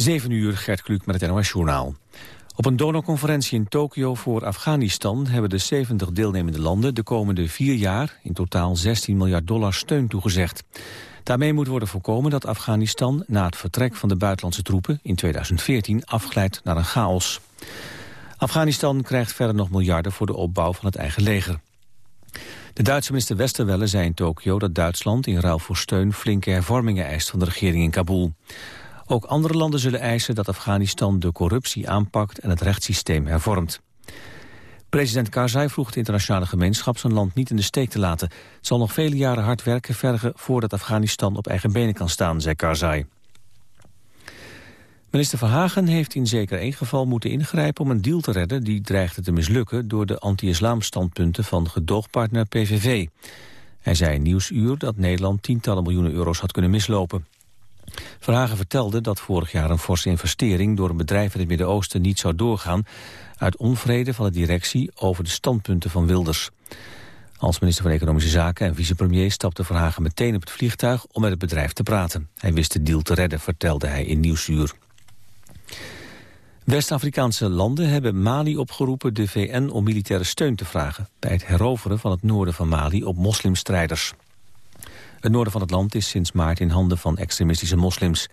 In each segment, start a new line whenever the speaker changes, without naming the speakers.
7 uur, Gert Kluk met het NOS-journaal. Op een donorconferentie in Tokio voor Afghanistan... hebben de 70 deelnemende landen de komende vier jaar... in totaal 16 miljard dollar steun toegezegd. Daarmee moet worden voorkomen dat Afghanistan... na het vertrek van de buitenlandse troepen in 2014 afglijdt naar een chaos. Afghanistan krijgt verder nog miljarden voor de opbouw van het eigen leger. De Duitse minister Westerwelle zei in Tokio dat Duitsland in ruil voor steun flinke hervormingen eist van de regering in Kabul. Ook andere landen zullen eisen dat Afghanistan de corruptie aanpakt en het rechtssysteem hervormt. President Karzai vroeg de internationale gemeenschap zijn land niet in de steek te laten. Het zal nog vele jaren hard werken vergen voordat Afghanistan op eigen benen kan staan, zei Karzai. Minister Verhagen heeft in zeker één geval moeten ingrijpen om een deal te redden die dreigde te mislukken door de anti-islam standpunten van gedoogpartner PVV. Hij zei in Nieuwsuur dat Nederland tientallen miljoenen euro's had kunnen mislopen. Verhagen vertelde dat vorig jaar een forse investering door een bedrijf in het Midden-Oosten niet zou doorgaan uit onvrede van de directie over de standpunten van Wilders. Als minister van Economische Zaken en vicepremier stapte Verhagen meteen op het vliegtuig om met het bedrijf te praten. Hij wist de deal te redden, vertelde hij in Nieuwsuur. West-Afrikaanse landen hebben Mali opgeroepen de VN om militaire steun te vragen... bij het heroveren van het noorden van Mali op moslimstrijders. Het noorden van het land is sinds maart in handen van extremistische moslims.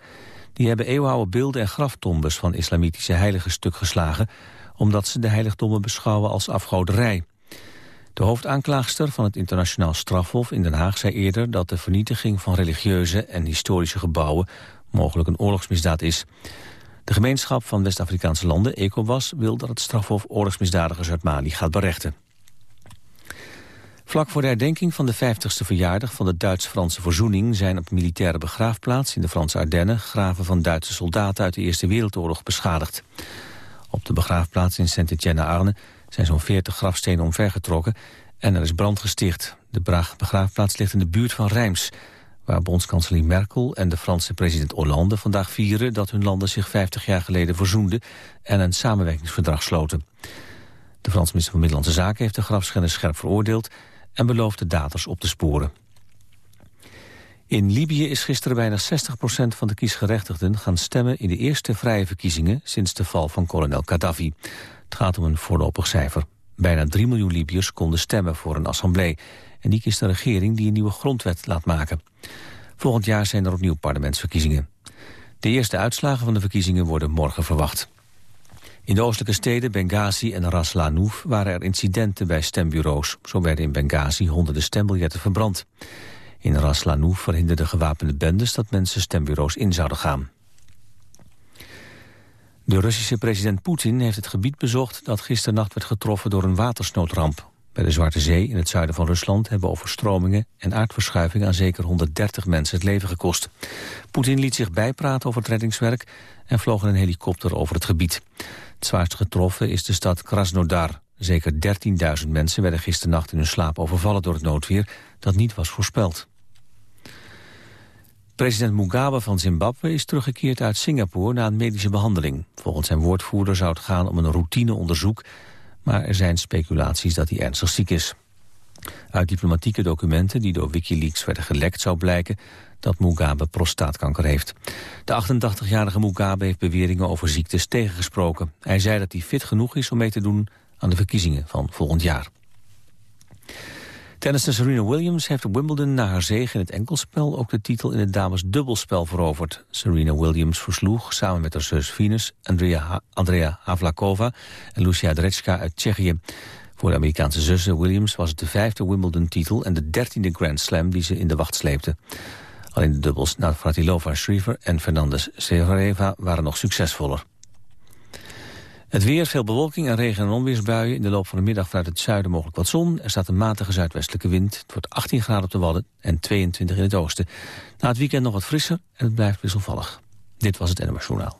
Die hebben eeuwenoude beelden en graftombes van islamitische heiligen stuk geslagen... omdat ze de heiligdommen beschouwen als afgoderij. De hoofdaanklaagster van het internationaal strafhof in Den Haag zei eerder... dat de vernietiging van religieuze en historische gebouwen mogelijk een oorlogsmisdaad is... De gemeenschap van West-Afrikaanse landen, ECOWAS, wil dat het strafhof oorlogsmisdadigers uit Mali gaat berechten. Vlak voor de herdenking van de 50ste verjaardag van de Duits-Franse verzoening zijn op militaire begraafplaats in de Franse Ardennen graven van Duitse soldaten uit de Eerste Wereldoorlog beschadigd. Op de begraafplaats in Saint-Étienne-Arne zijn zo'n 40 grafstenen omvergetrokken en er is brand gesticht. De begraafplaats ligt in de buurt van Rijms, waar bondskanselier Merkel en de Franse president Hollande vandaag vieren dat hun landen zich 50 jaar geleden verzoenden en een samenwerkingsverdrag sloten. De Franse minister van Middellandse Zaken heeft de grafschennis scherp veroordeeld en belooft de daders op te sporen. In Libië is gisteren bijna 60% van de kiesgerechtigden gaan stemmen in de eerste vrije verkiezingen sinds de val van kolonel Gaddafi. Het gaat om een voorlopig cijfer. Bijna 3 miljoen Libiërs konden stemmen voor een assemblee. En die kiest de regering die een nieuwe grondwet laat maken. Volgend jaar zijn er opnieuw parlementsverkiezingen. De eerste uitslagen van de verkiezingen worden morgen verwacht. In de oostelijke steden Benghazi en Ras Lanouf waren er incidenten bij stembureaus. Zo werden in Benghazi honderden stembiljetten verbrand. In Ras Lanouf verhinderden gewapende bendes dat mensen stembureaus in zouden gaan. De Russische president Poetin heeft het gebied bezocht dat gisternacht werd getroffen door een watersnoodramp. Bij de Zwarte Zee in het zuiden van Rusland hebben overstromingen en aardverschuivingen aan zeker 130 mensen het leven gekost. Poetin liet zich bijpraten over het reddingswerk en vloog in een helikopter over het gebied. Het zwaarst getroffen is de stad Krasnodar. Zeker 13.000 mensen werden gisternacht in hun slaap overvallen door het noodweer dat niet was voorspeld. President Mugabe van Zimbabwe is teruggekeerd uit Singapore na een medische behandeling. Volgens zijn woordvoerder zou het gaan om een routineonderzoek maar er zijn speculaties dat hij ernstig ziek is. Uit diplomatieke documenten die door Wikileaks werden gelekt zou blijken dat Mugabe prostaatkanker heeft. De 88-jarige Mugabe heeft beweringen over ziektes tegengesproken. Hij zei dat hij fit genoeg is om mee te doen aan de verkiezingen van volgend jaar. Tennister Serena Williams heeft Wimbledon na haar zege in het enkelspel ook de titel in het dames dubbelspel veroverd. Serena Williams versloeg samen met haar zus Venus, Andrea, Andrea Havlakova en Lucia Drechka uit Tsjechië. Voor de Amerikaanse zussen Williams was het de vijfde Wimbledon-titel en de dertiende Grand Slam die ze in de wacht sleepte. Alleen de dubbels Navratilova Shriver en Fernandez Sereva waren nog succesvoller. Het weer, veel bewolking en regen- en onweersbuien. In de loop van de middag vanuit het zuiden mogelijk wat zon. Er staat een matige zuidwestelijke wind. Het wordt 18 graden op de Wadden en 22 in het oosten. Na het weekend nog wat frisser en het blijft wisselvallig. Dit was het NMS Journaal.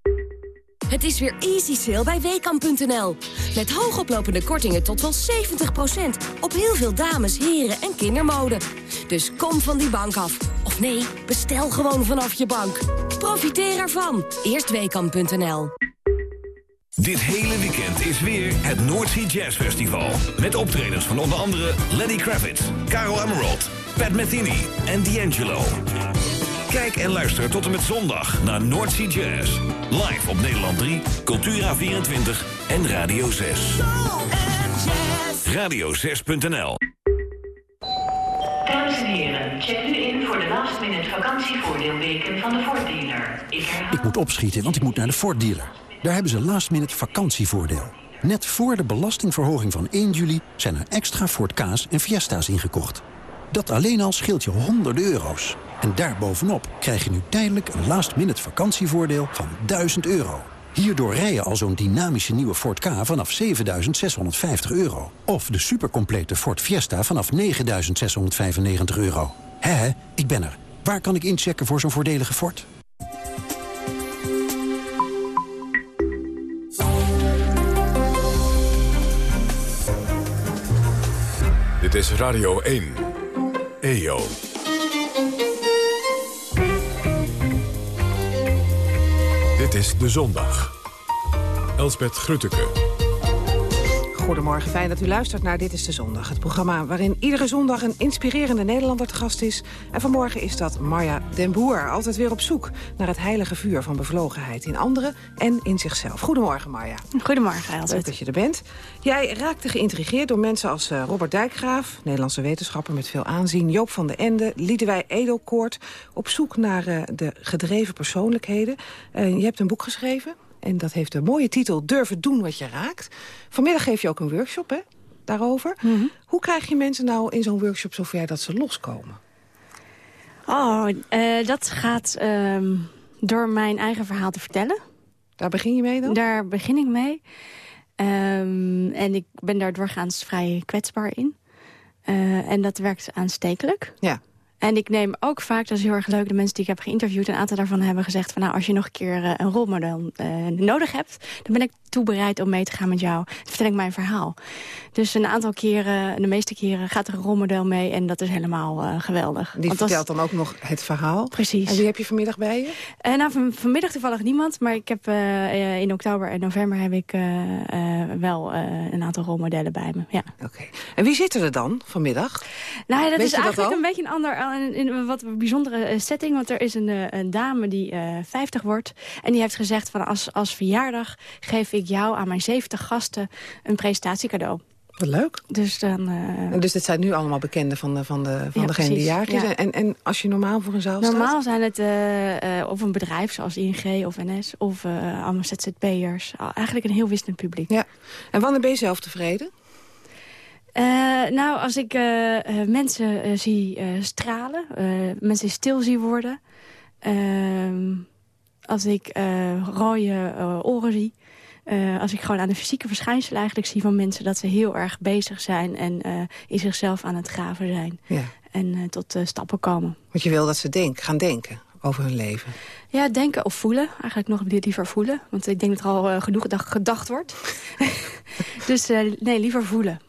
Het is weer easy sale bij Weekamp.nl. Met hoogoplopende kortingen tot wel 70%. Op heel veel dames, heren en kindermode. Dus kom van die bank af. Of nee, bestel gewoon vanaf je bank. Profiteer ervan. Eerst Weekamp.nl.
Dit hele weekend is weer het Noordsea Jazz Festival. Met optredens van onder andere Lenny Kravitz, Caro Emerald, Pat Metheny en D'Angelo. Kijk en luister tot en met zondag naar Noordsea Jazz. Live op Nederland 3, Cultura24 en Radio 6. Radio6.nl
Dames en heren, check nu in voor de last minute vakantievoordeelweken van de Ford dealer. Ik herhaal...
Ik moet opschieten, want ik moet naar de Ford dealer. Daar hebben ze last minute vakantievoordeel. Net voor de belastingverhoging van 1 juli zijn er extra Ford Ka's en Fiesta's ingekocht. Dat alleen al scheelt je honderden euro's. En daarbovenop krijg je nu tijdelijk een last minute vakantievoordeel van 1000 euro. Hierdoor rij je al zo'n dynamische nieuwe Ford K vanaf 7650 euro. Of de supercomplete Ford Fiesta vanaf 9695 euro. Hè, ik ben er. Waar kan ik inchecken voor zo'n voordelige Ford?
Dit is Radio 1. EO. Dit is De Zondag. Elsbeth Grutteke.
Goedemorgen, fijn dat u luistert naar Dit is de Zondag. Het programma waarin iedere zondag een inspirerende Nederlander te gast is. En vanmorgen is dat Marja den Boer. Altijd weer op zoek naar het heilige vuur van bevlogenheid in anderen en in zichzelf. Goedemorgen Marja.
Goedemorgen Elsbeth.
Leuk dat je er bent. Jij raakte geïntrigeerd door mensen als eh, Robert Dijkgraaf... Nederlandse wetenschapper met veel aanzien... Joop van den Ende, Liedewij Edelkoort... op zoek naar uh, de gedreven persoonlijkheden. Uh, je hebt een boek geschreven... En dat heeft de mooie titel Durven doen wat je raakt. Vanmiddag geef je ook een workshop hè, daarover. Mm -hmm. Hoe krijg je mensen nou in zo'n workshop zover dat ze loskomen?
Oh, uh, dat gaat um, door mijn eigen verhaal te vertellen.
Daar begin je mee dan?
Daar begin ik mee. Um, en ik ben daar doorgaans vrij kwetsbaar in. Uh, en dat werkt aanstekelijk.
Ja.
En ik neem ook vaak, dat is heel erg leuk... de mensen die ik heb geïnterviewd, een aantal daarvan hebben gezegd... van nou, als je nog een keer uh, een rolmodel uh, nodig hebt... dan ben ik toe bereid om mee te gaan met jou. Dan vertel ik mijn verhaal. Dus een aantal keren, de meeste keren, gaat er een rolmodel mee... en dat is helemaal uh, geweldig.
Die
Want
vertelt als... dan ook nog het verhaal?
Precies.
En wie heb je vanmiddag bij je?
nou, van, vanmiddag toevallig niemand. Maar ik heb in oktober en november heb ik wel een aantal rolmodellen bij me. Ja.
Oké. Okay. En wie zitten er dan vanmiddag?
Nou, dat
Weet
is
dat
eigenlijk een beetje een ander in, in een wat bijzondere setting. Want er is een, een dame die uh, 50 wordt. En die heeft gezegd van als, als verjaardag geef ik jou aan mijn 70 gasten een presentatiecadeau.
Wat leuk.
Dus, dan, uh...
en dus dit zijn nu allemaal bekenden van, de, van, de, van
ja,
degene die jarig is.
ja.
En, en als je normaal voor een zaal
Normaal
staat?
zijn het uh, uh, of een bedrijf zoals ING of NS of allemaal ZZP'ers. Eigenlijk een heel wisselend publiek.
Ja. En wanneer ben je zelf tevreden?
Uh, nou, als ik uh, uh, mensen zie stralen, mensen stil zie worden... Ehm, als ik rode oren zie... als ik gewoon aan de fysieke verschijnselen eigenlijk zie van mensen... dat ze heel erg bezig zijn en in zichzelf aan het graven zijn.
Ja.
En tot stappen komen.
Want je wil dat ze denk, gaan denken over hun leven.
Ja, denken of voelen. Eigenlijk nog liever voelen. Want ik denk dat er al genoeg gedacht wordt. dus nee, liever voelen.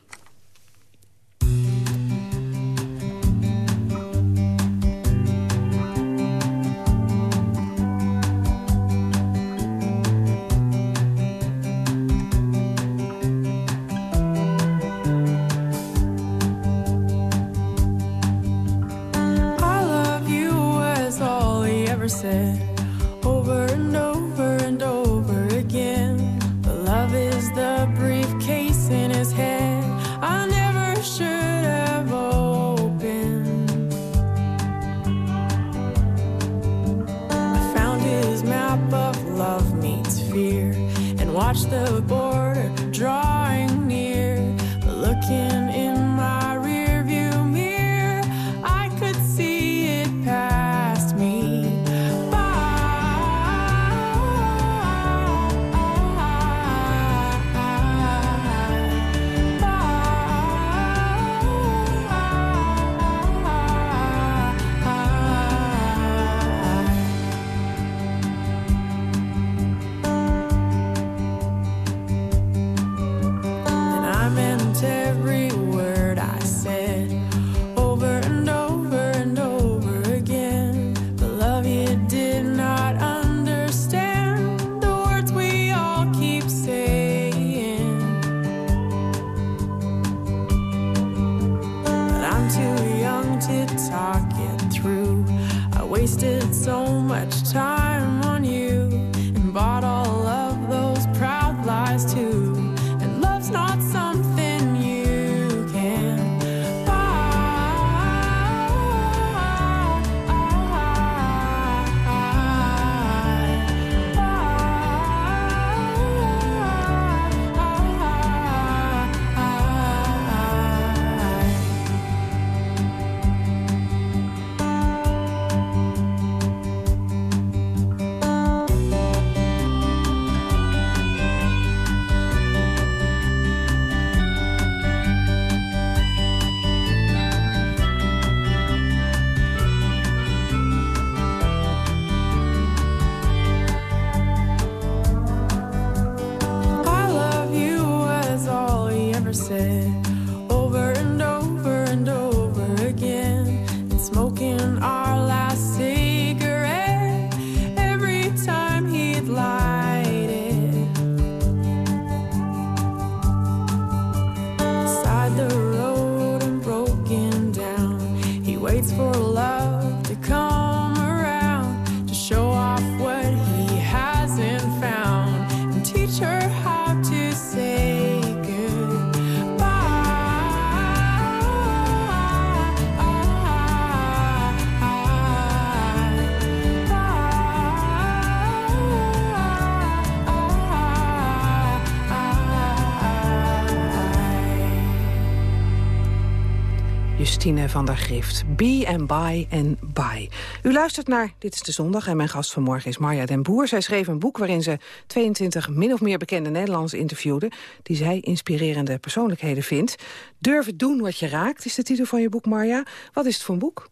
Van der Grift. Be and buy and buy. U luistert naar Dit is de Zondag en mijn gast vanmorgen is Marja den Boer. Zij schreef een boek waarin ze 22 min of meer bekende Nederlanders interviewde... die zij inspirerende persoonlijkheden vindt. Durven doen wat je raakt is de titel van je boek, Marja. Wat is het voor een boek?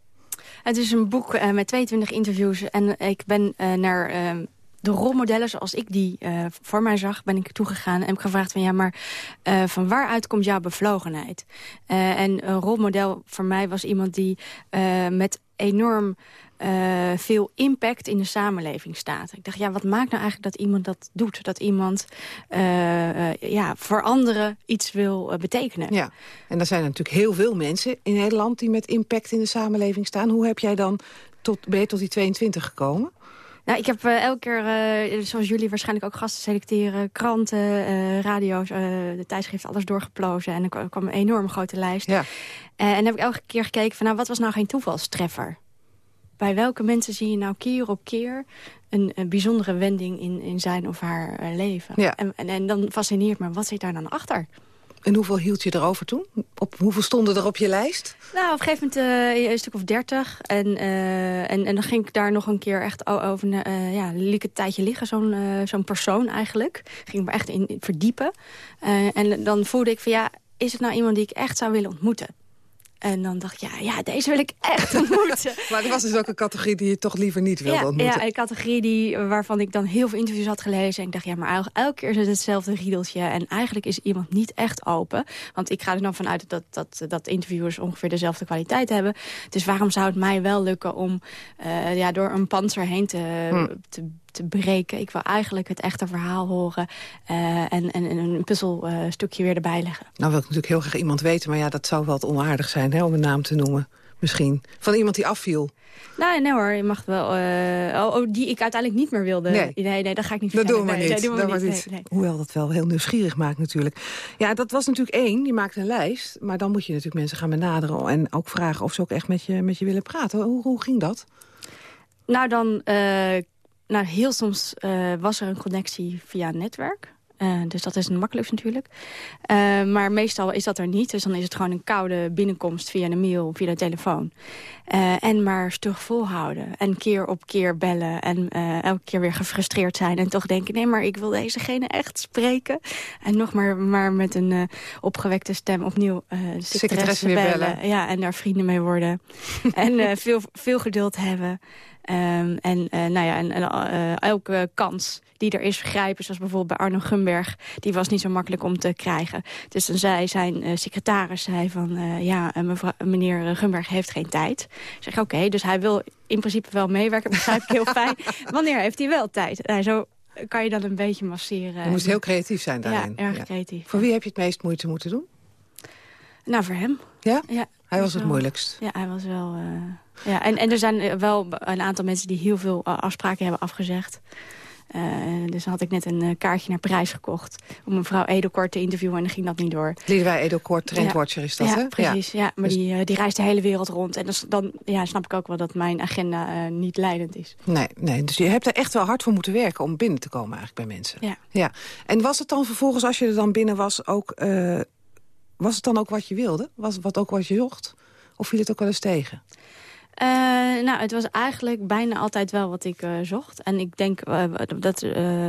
Het is een boek uh, met 22 interviews en ik ben uh, naar... Uh, de rolmodellen zoals ik die uh, voor mij zag, ben ik toegegaan en heb gevraagd van ja, maar uh, van waaruit komt jouw bevlogenheid? Uh, en een rolmodel voor mij was iemand die met enorm veel impact in de samenleving staat. Ik dacht, ja, wat maakt nou eigenlijk dat iemand dat doet? Dat iemand ja, voor anderen iets wil betekenen.
Ja, en er zijn natuurlijk heel veel mensen in Nederland die met impact in de samenleving staan. Hoe heb jij dan tot, ben je tot die 22 gekomen?
Nou, ik heb uh, elke keer, uh, zoals jullie waarschijnlijk ook gasten selecteren... kranten, uh, radio's, de tijdschrift, alles doorgeplozen. En er kwam een enorm grote lijst.
Ja.
en dan heb ik elke keer gekeken van, nou, wat was nou geen toevalstreffer? Bij welke mensen zie je nou keer op keer een, een bijzondere wending in, in zijn of haar leven?
Ja.
En, en, en dan fascineert me, wat zit daar dan achter?
En hoeveel hield je erover toen? Op, hoeveel stonden er op je lijst?
Nou, op een gegeven moment uh, een stuk of dertig. En, uh, en, en dan ging ik daar nog een keer echt over... Uh, ja, een tijdje liggen, zo'n zo'n persoon eigenlijk. Ging me echt in verdiepen. en dan voelde ik van ja, is het nou iemand die ik echt zou willen ontmoeten? En dan dacht ik, ja, ja deze wil ik echt ontmoeten.
maar er was dus ook een categorie die je toch liever niet wilde
ja,
ontmoeten.
Ja, een categorie die, waarvan ik dan heel veel interviews had gelezen. En ik dacht, ja, maar elke keer is het hetzelfde riedeltje. En eigenlijk is iemand niet echt open. Want ik ga er dan vanuit dat, dat, dat interviewers ongeveer dezelfde kwaliteit hebben. Dus waarom zou het mij wel lukken om uh, ja, door een panzer heen te, hmm. te te breken. Ik wil eigenlijk het echte verhaal horen uh, en, en, een puzzelstukje uh, weer erbij leggen.
Nou wil ik natuurlijk heel graag iemand weten, maar ja, dat zou wel wat onaardig zijn hè, om een naam te noemen. Misschien. Van iemand die afviel.
Nou, nee hoor, je mag wel... Uh, oh, die ik uiteindelijk niet meer wilde.
Nee,
nee, nee dat ga ik niet
dat
vertellen.
Doen we
nee,
niet.
Nee, we
niet.
niet. Nee,
Hoewel dat wel heel nieuwsgierig maakt natuurlijk. Ja, dat was natuurlijk één. Je maakt een lijst. Maar dan moet je natuurlijk mensen gaan benaderen. En ook vragen of ze ook echt met je, met je willen praten. Hoe, hoe ging dat?
Nou, dan... Nou, heel soms uh, was er een connectie via een netwerk. Uh, dus dat is het makkelijkst natuurlijk. Uh, maar meestal is dat er niet. Dus dan is het gewoon een koude binnenkomst via een mail, via de telefoon. Uh, en maar stug volhouden. En keer op keer bellen. En elke keer weer gefrustreerd zijn. En toch denken, nee, maar ik wil dezegene echt spreken. En nog maar, maar met een opgewekte stem opnieuw uh, secretaresse bellen. bellen. Ja, en daar vrienden mee worden. en veel, veel geduld hebben. Um, en uh, nou ja, en, en uh, elke kans die er is vergrijpen, zoals bijvoorbeeld bij Arno Gumberg, die was niet zo makkelijk om te krijgen. Dus dan zei zijn uh, secretaris zei van, ja, mevrouw, meneer Gumberg heeft geen tijd. Ik zeg, oké, okay, dus hij wil in principe wel meewerken, begrijp ik heel fijn. Wanneer heeft hij wel tijd? Nou, zo kan je dan een beetje masseren.
Je moest heel creatief zijn daarin.
Ja, erg ja. creatief.
Voor wie heb je het meest moeite moeten doen?
Nou, voor hem.
Ja?
Ja.
Hij was het moeilijkst.
Ja, hij was wel... Ja, en, en er zijn wel een aantal mensen die heel veel afspraken hebben afgezegd. Uh, dus dan had ik net een uh, kaartje naar Parijs gekocht... om mevrouw Edelkort te interviewen en dan ging dat niet door.
Liedewij Edelkort, trendwatcher is dat,
ja,
hè?
Precies, ja, maar dus... die, uh, die reist de hele wereld rond. En dus dan ja, snap ik ook wel dat mijn agenda niet leidend is.
Nee, nee, dus je hebt er echt wel hard voor moeten werken... om binnen te komen eigenlijk bij mensen.
Ja.
ja. En was het dan vervolgens, als je er dan binnen was... ook was het dan ook wat je wilde? Was het wat ook wat je zocht? Of viel het ook wel eens tegen?
Uh, nou, het was eigenlijk bijna altijd wel wat ik uh, zocht. En ik denk uh, dat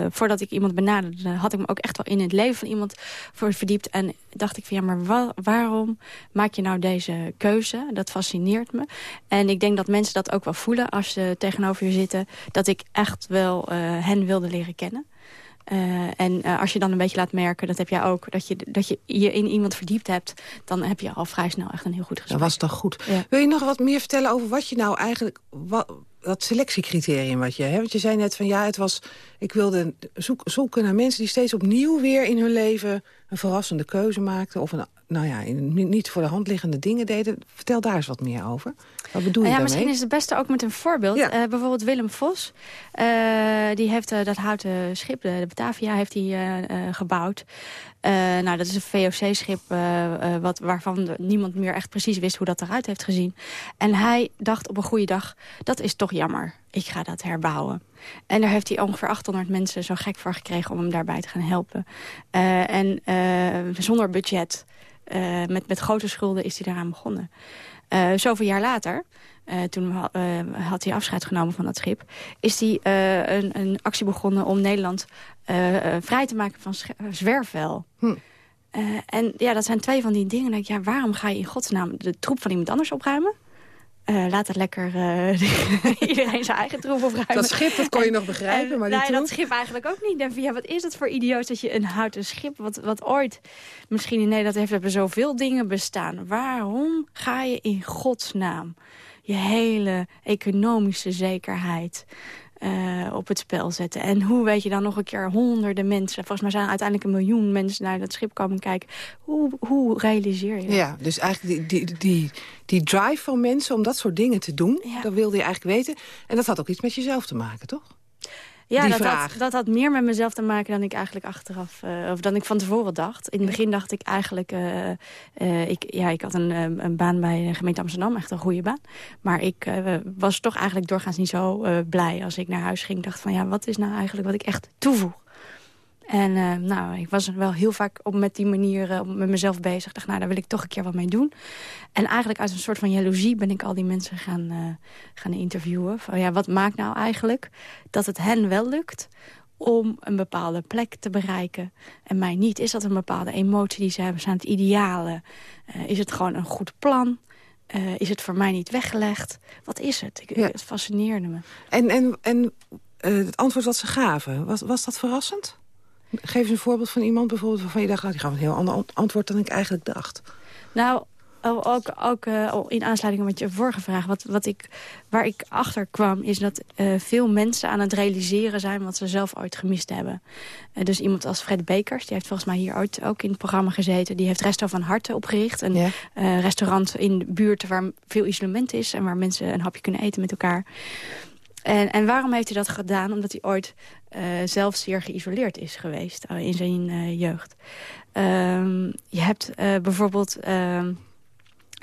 voordat ik iemand benaderde... had ik me ook echt wel in het leven van iemand voor verdiept. En dacht ik van ja, maar wa waarom maak je nou deze keuze? Dat fascineert me. En ik denk dat mensen dat ook wel voelen als ze tegenover je zitten. Dat ik echt wel hen wilde leren kennen. Uh, en uh, als je dan een beetje laat merken, dat heb jij ook... Dat je, dat je je in iemand verdiept hebt... dan heb je al vrij snel echt een heel goed gesprek.
Dat was toch goed.
Ja.
Wil je nog wat meer vertellen over wat je nou eigenlijk... Wat, dat selectiecriterium wat je hebt? Want je zei net van ja, het was... Ik wilde zoek, zoeken naar mensen die steeds opnieuw weer in hun leven... een verrassende keuze maakten of een, nou ja, niet voor de hand liggende dingen deden. Vertel daar eens wat meer over. Wat bedoel je
ja,
daarmee?
Misschien is het beste ook met een voorbeeld.
Ja.
Uh, bijvoorbeeld Willem Vos. Uh, die heeft uh, dat houten schip, de, Batavia, heeft hij gebouwd. nou, dat is een VOC-schip wat waarvan niemand meer echt precies wist hoe dat eruit heeft gezien. En hij dacht op een goede dag, dat is toch jammer. Ik ga dat herbouwen. En daar heeft hij ongeveer 800 mensen zo gek voor gekregen om hem daarbij te gaan helpen. en zonder budget, met, met grote schulden, is hij daaraan begonnen. Uh, zoveel jaar later, uh, toen uh, had hij afscheid genomen van dat schip... is hij een, een, actie begonnen om Nederland vrij te maken van zwerfvuil. Hm. en ja, dat zijn twee van die dingen. Ja, waarom ga je in godsnaam de troep van iemand anders opruimen? Uh, laat het lekker uh, iedereen zijn eigen troep opruimen.
Dat schip, dat kon je nog begrijpen, maar
nou, dat schip eigenlijk ook niet. Ja, wat is het voor idioot dat je een houten schip... wat, wat ooit misschien in Nederland heeft er zoveel dingen bestaan. Waarom ga je in godsnaam je hele economische zekerheid... Uh, op het spel zetten. En hoe weet je dan nog een keer honderden mensen... volgens mij zijn er uiteindelijk een miljoen mensen naar dat schip komen kijken. Hoe, hoe realiseer je dat?
Ja, dus eigenlijk die, die, die, die drive van mensen om dat soort dingen te doen... Ja. dat wilde je eigenlijk weten. En dat had ook iets met jezelf te maken, toch?
Ja, dat had, dat had meer met mezelf te maken dan ik eigenlijk achteraf, uh, of dan ik van tevoren dacht. In het begin dacht ik eigenlijk, uh, uh, ik, ja, ik had een, een baan bij de gemeente Amsterdam, echt een goede baan. Maar ik was toch eigenlijk doorgaans niet zo blij als ik naar huis ging. Ik dacht van, ja, wat is nou eigenlijk wat ik echt toevoeg? En uh, nou, ik was wel heel vaak op met die manier uh, met mezelf bezig. Ik dacht, nou, daar wil ik toch een keer wat mee doen. En eigenlijk uit een soort van jaloezie ben ik al die mensen gaan, uh, gaan interviewen. Van, ja, wat maakt nou eigenlijk dat het hen wel lukt om een bepaalde plek te bereiken en mij niet? Is dat een bepaalde emotie die ze hebben? Zijn het idealen? is het gewoon een goed plan? is het voor mij niet weggelegd? Wat is het? Ik, ja. Het fascineerde me.
En, en, en het antwoord wat ze gaven, was, was dat verrassend? Geef eens een voorbeeld van iemand bijvoorbeeld waarvan je dacht... Nou, die gaf een heel ander antwoord dan ik eigenlijk dacht.
Nou, ook, ook uh, in aansluiting met je vorige vraag. Wat, wat ik, waar ik achter kwam is dat uh, veel mensen aan het realiseren zijn... wat ze zelf ooit gemist hebben. Uh, dus iemand als Fred Bekers, die heeft volgens mij hier ooit ook in het programma gezeten. Die heeft Resto van Harte opgericht. Een ja. restaurant in de buurt waar veel isolement is... en waar mensen een hapje kunnen eten met elkaar. En, en waarom heeft hij dat gedaan? Omdat hij ooit uh, zelf zeer geïsoleerd is geweest uh, in zijn uh, jeugd. Um, je hebt bijvoorbeeld ehm,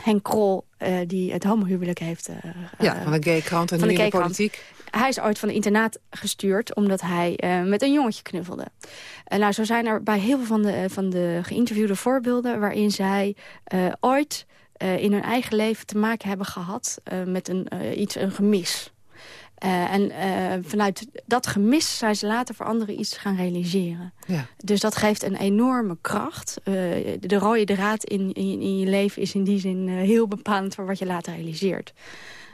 Henk Krol, die het homohuwelijk heeft...
ja, van de gay krant en van de, de politiek.
Hij is ooit van de internaat gestuurd omdat hij met een jongetje knuffelde. nou, zo zijn er bij heel veel van de, van de geïnterviewde voorbeelden... waarin zij ooit in hun eigen leven te maken hebben gehad met een, iets, een gemis... Uh, en uh, vanuit dat gemis zijn ze later voor anderen iets gaan realiseren. Ja. Dus dat geeft een enorme kracht. Uh, de rode draad in, in, in, je leven is in die zin heel bepalend voor wat je later realiseert.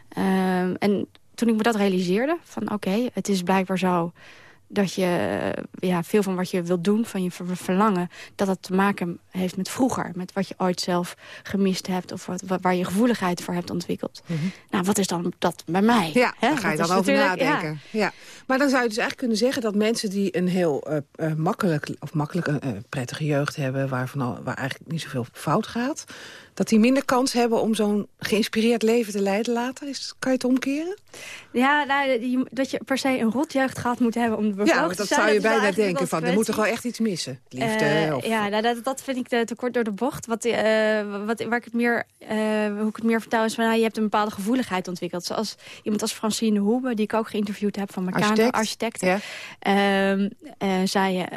Ehm, en toen ik me dat realiseerde, van oké, okay, het is blijkbaar zo dat je eh, ja, veel van wat je wilt doen, van je verlangen... dat dat te maken heeft met vroeger. Met wat je ooit zelf gemist hebt... of wat, waar je gevoeligheid voor hebt ontwikkeld. Mhm. Nou, wat is dan dat bij mij?
Ja, daar ga je dan over nadenken. Ja. Maar dan zou je dus eigenlijk kunnen zeggen dat mensen die een heel uh, uh, makkelijk... of makkelijk een prettige jeugd hebben... Waar, van, waar eigenlijk niet zoveel fout gaat dat die minder kans hebben om zo'n geïnspireerd leven te leiden later? Is, kan je het omkeren?
Ja, nou, dat je per se een rotjeugd gehad moet hebben om de bevlogen
ja, dat zou je bijna denken. Van, er moet toch wel echt iets missen? Liefde? Uh, of...
Ja, nou, dat, dat vind ik te, kort door de bocht. Wat, uh, wat, waar ik het meer, uh, hoe ik het meer vertel is van... Nou, je hebt een bepaalde gevoeligheid ontwikkeld. Zoals iemand als Francine Hoebe, die ik ook geïnterviewd heb van Meccano, architect. architecten. Ja. Ehm, zij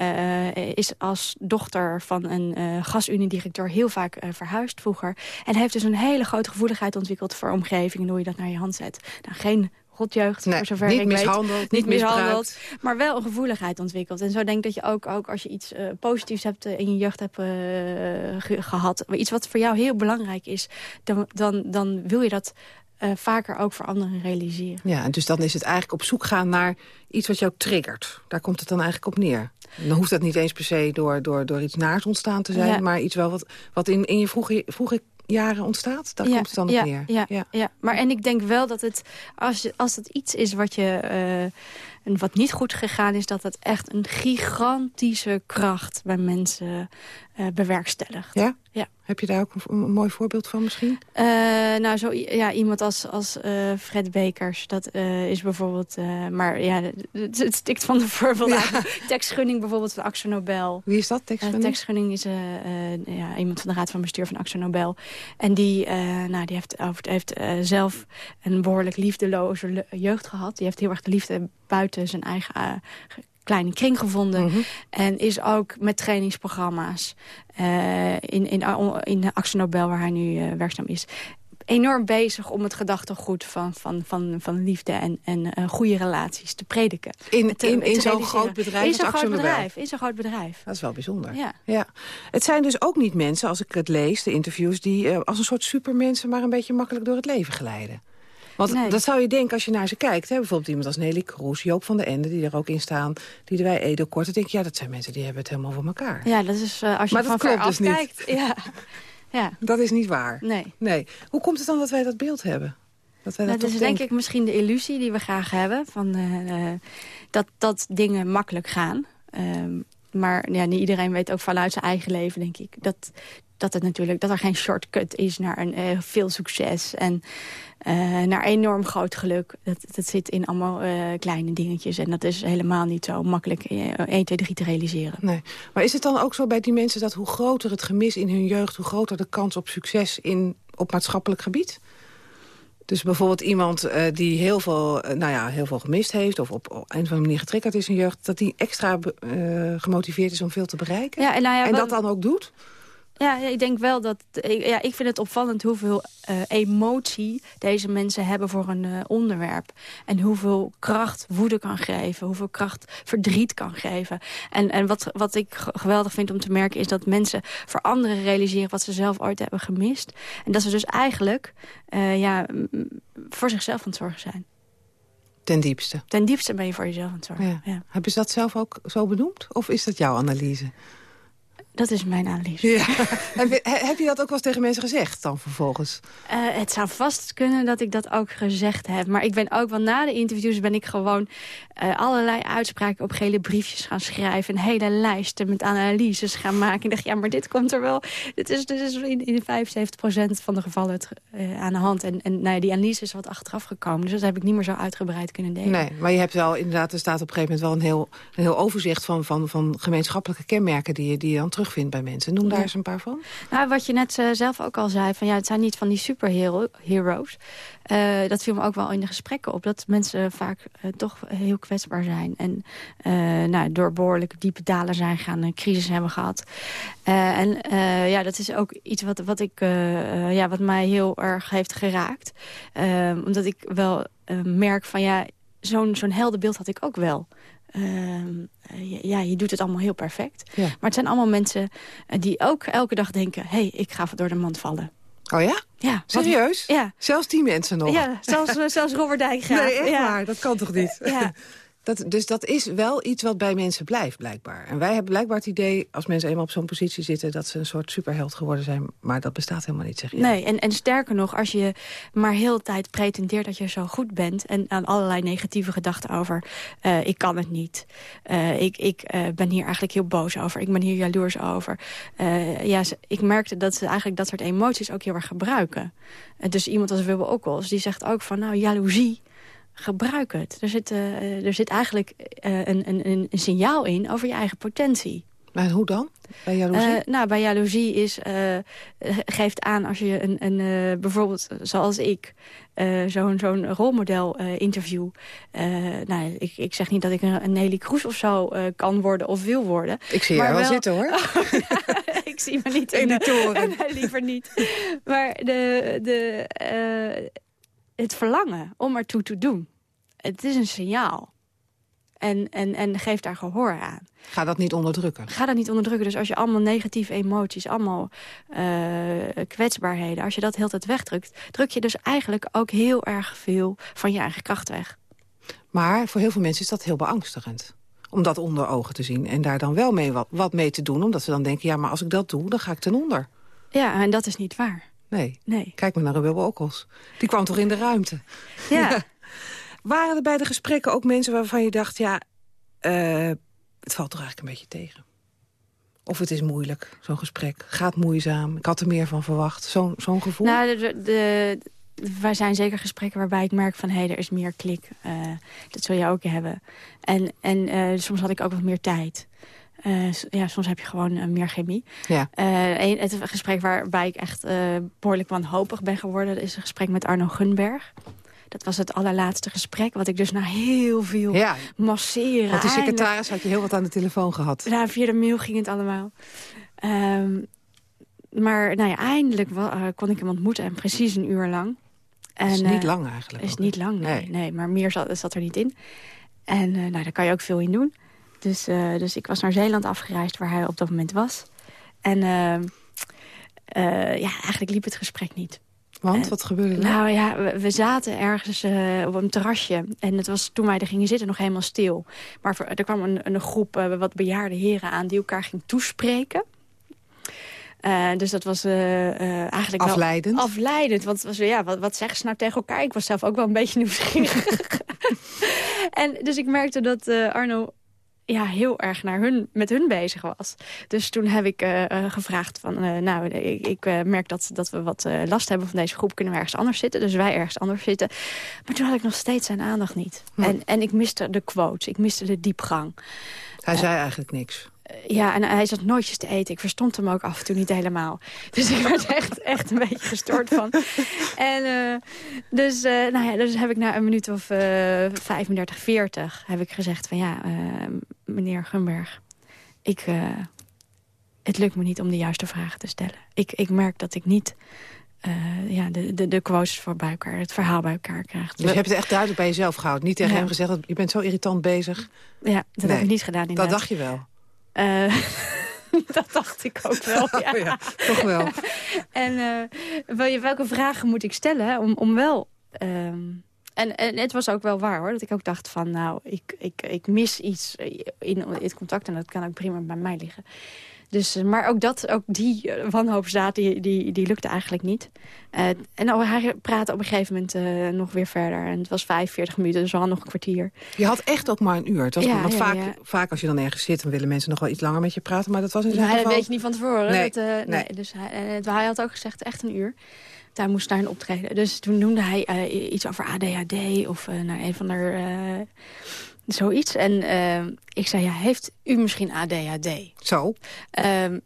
is als dochter van een gasunie-directeur heel vaak verhuisd vroeger en heeft dus een hele grote gevoeligheid ontwikkeld voor omgeving... en hoe je dat naar je hand zet. Nou, geen rotjeugd,
nee,
voor zover
niet
ik
mishandeld,
weet. Niet mishandeld, maar wel een gevoeligheid ontwikkeld. En zo denk ik dat je ook, ook als je iets uh, positiefs hebt uh, in je jeugd hebt uh, ge gehad... iets wat voor jou heel belangrijk is, dan, dan, dan wil je dat uh, vaker ook voor anderen realiseren.
Ja, en dus dan is het eigenlijk op zoek gaan naar iets wat jou triggert. Daar komt het dan eigenlijk op neer. dan hoeft dat niet eens per se door, door, door iets naars ontstaan te zijn... maar iets wel wat, wat in, in je vroege, vroege jaren ontstaat. Daar komt het dan
ja,
op neer.
Ja, ja. ja, maar en ik denk wel dat het, als, je, als het iets is wat je... Uh, en wat niet goed gegaan is, dat het echt een gigantische kracht bij mensen uh, bewerkstelligt.
Ja?
Ja.
Heb je daar ook een, een mooi voorbeeld van misschien?
Uh, nou, zo, ja, iemand als, als uh, Fred Bekers, dat is bijvoorbeeld... maar ja, het, het, stikt van de voorbeeld ja. Tekstgunning bijvoorbeeld van Axel Nobel.
Wie is dat, Tekstgunning?
tekstgunning is ja, iemand van de Raad van Bestuur van Axel Nobel. En die, nou, die heeft, heeft zelf een behoorlijk liefdeloze jeugd gehad. Die heeft heel erg de liefde buiten zijn eigen kleine kring gevonden. Mm -hmm. En is ook met trainingsprogramma's uh, in, in, in de Axel Nobel, waar hij nu werkzaam is enorm bezig om het gedachtegoed van, van, van, van liefde en, en eh, goede relaties te prediken.
In,
Te-
in, in zo'n groot bedrijf
In zo'n groot bedrijf. In zo'n groot bedrijf.
Dat is wel bijzonder.
Ja.
Ja. Het zijn dus ook niet mensen, als ik het lees, de interviews... die eh, als een soort supermensen maar een beetje makkelijk door het leven glijden. Want
Nee.
dat zou je denken als je naar ze kijkt. Hè? Bijvoorbeeld iemand als Nelly Kroes, Joop van der Ende... die er ook in staan, die wij Edelkort. Dan denk je, ja, dat zijn mensen die hebben het helemaal voor elkaar.
Ja, dat is eh, als je
Maar
van ver
dus niet.
kijkt. Ja. ja,
Dat is niet waar.
nee.
Nee. Hoe komt het dan dat wij dat beeld hebben? Dat wij dat
Dat is denk ik misschien de illusie die we graag hebben. Van, eh, eh, dat, dat dingen makkelijk gaan. Ehm, maar ja, niet iedereen weet ook vanuit zijn eigen leven, denk ik. Dat, dat, het natuurlijk, dat er geen shortcut is naar een, eh, veel succes. En eh, naar enorm groot geluk. Dat, dat zit in allemaal eh, kleine dingetjes. En dat is helemaal niet zo makkelijk eh, 1, 2, 3 te realiseren.
Nee. Maar is het dan ook zo bij die mensen dat hoe groter het gemis in hun jeugd... hoe groter de kans op succes in, op maatschappelijk gebied? Dus bijvoorbeeld iemand die heel veel, nou ja, heel veel gemist heeft... of op, op een of andere manier getriggerd is in jeugd... dat die extra gemotiveerd is om veel te bereiken?
Ja, en nou ja,
en
wat-
dat dan ook doet?
Ja, ik denk wel dat... ik- Ja, ik vind het opvallend hoeveel eh, emotie deze mensen hebben voor een eh, onderwerp. En hoeveel kracht woede kan geven. Hoeveel kracht verdriet kan geven. En, en wat, wat ik geweldig vind om te merken... is dat mensen voor anderen realiseren wat ze zelf ooit hebben gemist. En dat ze dus eigenlijk eh, ja, voor zichzelf aan het zorgen zijn.
Ten diepste.
Ten diepste ben je voor jezelf aan het zorgen.
Ja.
Ja.
Hebben ze dat zelf ook zo benoemd? Of is dat jouw analyse?
Dat is mijn analyse.
Ja. heb, je, he- heb je dat ook wel eens tegen mensen gezegd dan vervolgens?
Eh, het zou vast kunnen dat ik dat ook gezegd heb. Maar ik ben ook wel na de interviews ben ik gewoon eh, allerlei uitspraken op gele briefjes gaan schrijven. Een hele lijsten met analyses gaan maken. Ik dacht, ja, maar dit komt er wel. Dit is, dit is in, in 75% van de gevallen het, eh, aan de hand. En, en nou ja, die analyse is wat achteraf gekomen. Dus dat heb ik niet meer zo uitgebreid kunnen delen.
Nee, maar je hebt wel inderdaad, er staat op een gegeven moment wel een heel, een heel overzicht van, van, van gemeenschappelijke kenmerken die je, die je dan terugvindt bij mensen. Noem daar eens een paar van.
Nou, wat je net eh, zelf ook al zei, van ja, het zijn niet van die superheroes. Eh dat viel me ook wel in de gesprekken op. Dat mensen vaak eh, toch heel kwetsbaar zijn. En nou, door behoorlijk diepe dalen zijn gaan, een crisis hebben gehad. Eh, en ja, dat is ook iets wat, wat, ik, ja, wat mij heel erg heeft geraakt. Omdat ik wel merk van ja, zo'n zo'n heldenbeeld had ik ook wel. Ehm, eh, ja, je doet het allemaal heel perfect.
Ja.
Maar het zijn allemaal mensen eh, die ook elke dag denken... hé, hey, ik ga door de mand vallen.
Oh ja?
Ja, wat-
Serieus?
Ja.
Zelfs die mensen nog?
Ja, zelfs, eh, zelfs Robert Dijkgraaf.
Nee, echt
ja.
waar. Dat kan toch niet?
Ja.
Dat, dus dat is wel iets wat bij mensen blijft, blijkbaar. En wij hebben blijkbaar het idee, als mensen eenmaal op zo'n positie zitten... dat ze een soort superheld geworden zijn. Maar dat bestaat helemaal niet, zeg je.
Nee, en, en sterker nog, als je maar heel de tijd pretendeert dat je zo goed bent... en aan allerlei negatieve gedachten over, eh, ik kan het niet. Eh, ik ik eh, ben hier eigenlijk heel boos over. Ik ben hier jaloers over. Ja, ik merkte dat ze eigenlijk dat soort emoties ook heel erg gebruiken. Dus iemand als Wilbur Okkels, die zegt ook van... nou, jaloezie, gebruik het. Er zit, eh, er zit eigenlijk eh, een, een, een signaal in over je eigen potentie.
Maar hoe dan? Bij jaloezie?
Eh, nou, bij jaloezie is, geeft aan als je een, een bijvoorbeeld zoals ik, zo'n zo'n rolmodel interview. nou, ik, ik zeg niet dat ik een, een Nelly Kroes of zo kan worden of wil worden.
ik zie je
maar
wel,
wel-
zitten, hoor.
ik zie me niet
In die
de-
toren.
Nee, liever niet. Maar de, de, het verlangen om ertoe te doen. Het is een signaal. En, en, en geef daar gehoor aan.
Ga dat niet onderdrukken.
Ga dat niet onderdrukken. Dus als je allemaal negatieve emoties, allemaal eh, kwetsbaarheden... als je dat heel tijd wegdrukt... druk je dus eigenlijk ook heel erg veel van je eigen kracht weg.
Maar voor heel veel mensen is dat heel beangstigend. Om dat onder ogen te zien en daar dan wel mee wat, wat mee te doen. Omdat ze dan denken, ja, maar als ik dat doe, dan ga ik ten onder.
Ja, en dat is niet waar.
Nee,
Nee.
kijk maar naar Wilbur Okkels. Die kwam toch in de ruimte.
Ja.
Waren er bij de gesprekken ook mensen waarvan je dacht... ja, eh, het valt toch eigenlijk een beetje tegen? Of het is moeilijk, zo'n gesprek. Gaat moeizaam, ik had er meer van verwacht. Zo'n zo'n gevoel?
Nou, de, de, de- wij zijn zeker gesprekken waarbij ik merk van... hé, hey, er is meer klik. Eh, dat zul je ook hebben. En, en eh, soms had ik ook wat meer tijd. Eh, ja, soms heb je gewoon eh, meer chemie.
ja.
Eh, het gesprek waarbij ik echt eh, behoorlijk wanhopig ben geworden... dat is een gesprek met Arno Gunberg. Dat was het allerlaatste gesprek, wat ik dus na heel veel
ja,
masseren...
want die
eindelijk-
secretaris had je heel wat aan de telefoon gehad.
ja, via de mail ging het allemaal. Ehm, maar nou ja, eindelijk kon ik hem ontmoeten en precies een uur lang. En,
is niet lang eigenlijk
Is
ook,
niet lang, nee.
Nee.
nee. maar meer zat, zat er niet in. En nou, daar kan je ook veel in doen. Dus, eh, dus ik was naar Zeeland afgereisd, waar hij op dat moment was. En eh, eh, ja, eigenlijk liep het gesprek niet.
Want, wat gebeurde er?
Nou ja, we, we zaten ergens eh, op een terrasje. En het was toen wij er gingen zitten nog helemaal stil. Maar voor- er kwam een, een groep wat bejaarde heren aan... die elkaar ging toespreken. Dus dat was eigenlijk wel
Afleidend?
afleidend. Want het was, ja, wat, wat zeggen ze nou tegen elkaar? Ik was zelf ook wel een beetje nieuwsgierig. en dus ik merkte dat Arno ja, heel erg naar hun, met hun bezig was. Dus toen heb ik eh, eh, gevraagd van... eh, nou, ik, ik merk dat, dat we wat last hebben van deze groep. Kunnen we ergens anders zitten? Dus wij ergens anders zitten. Maar toen had ik nog steeds zijn aandacht niet. En, en ik miste de quotes. Ik miste de diepgang.
Hij zei eigenlijk niks.
Ja, en hij zat nooitjes te eten. Ik verstond hem ook af en toe niet helemaal. Dus ik werd echt, echt een beetje gestoord van. En eh, dus, eh, nou ja, dus heb ik na een minuut of eh 35, 40... heb ik gezegd van ja, eh, meneer Gumberg... Ik, eh, het lukt me niet om de juiste vragen te stellen. Ik, ik merk dat ik niet eh, ja, de, de, de quotes voor bij elkaar, het verhaal bij elkaar krijg.
Dus je hebt het echt duidelijk bij jezelf gehouden. Niet tegen
Ja.
hem gezegd, dat je bent zo irritant bezig.
Ja, dat heb ik niet gedaan
Dat
inderdaad.
dacht je wel.
Eh, dat dacht ik ook wel, ja.
Oh ja, toch wel.
En eh, welke vragen moet ik stellen om, om wel... ehm, en, en het was ook wel waar hoor, dat ik ook dacht van... nou, ik, ik, ik mis iets in het contact en dat kan ook prima bij mij liggen. Dus, eh, maar ook, dat, ook die eh, wanhoopsdaad, die, die, die lukte eigenlijk niet. Eh, en hij praatte op een gegeven moment nog weer verder. En het was 45 minuten, dus we hadden nog een kwartier.
Je had echt ook maar een uur. Het was,
Ja,
want
ja,
vaak,
ja.
vaak als je dan ergens zit... dan willen mensen nog wel iets langer met je praten. Maar dat was in zijn
dat
geval...
weet je niet van tevoren.
Nee,
Dat, nee.
nee.
Dus hij, hij had ook gezegd echt een uur. Hij moest naar een optreden. Dus toen noemde hij iets over ADHD of uh, naar een van de... Zoiets. En uh, ik zei, ja, heeft u misschien ADHD?
Zo?
Um,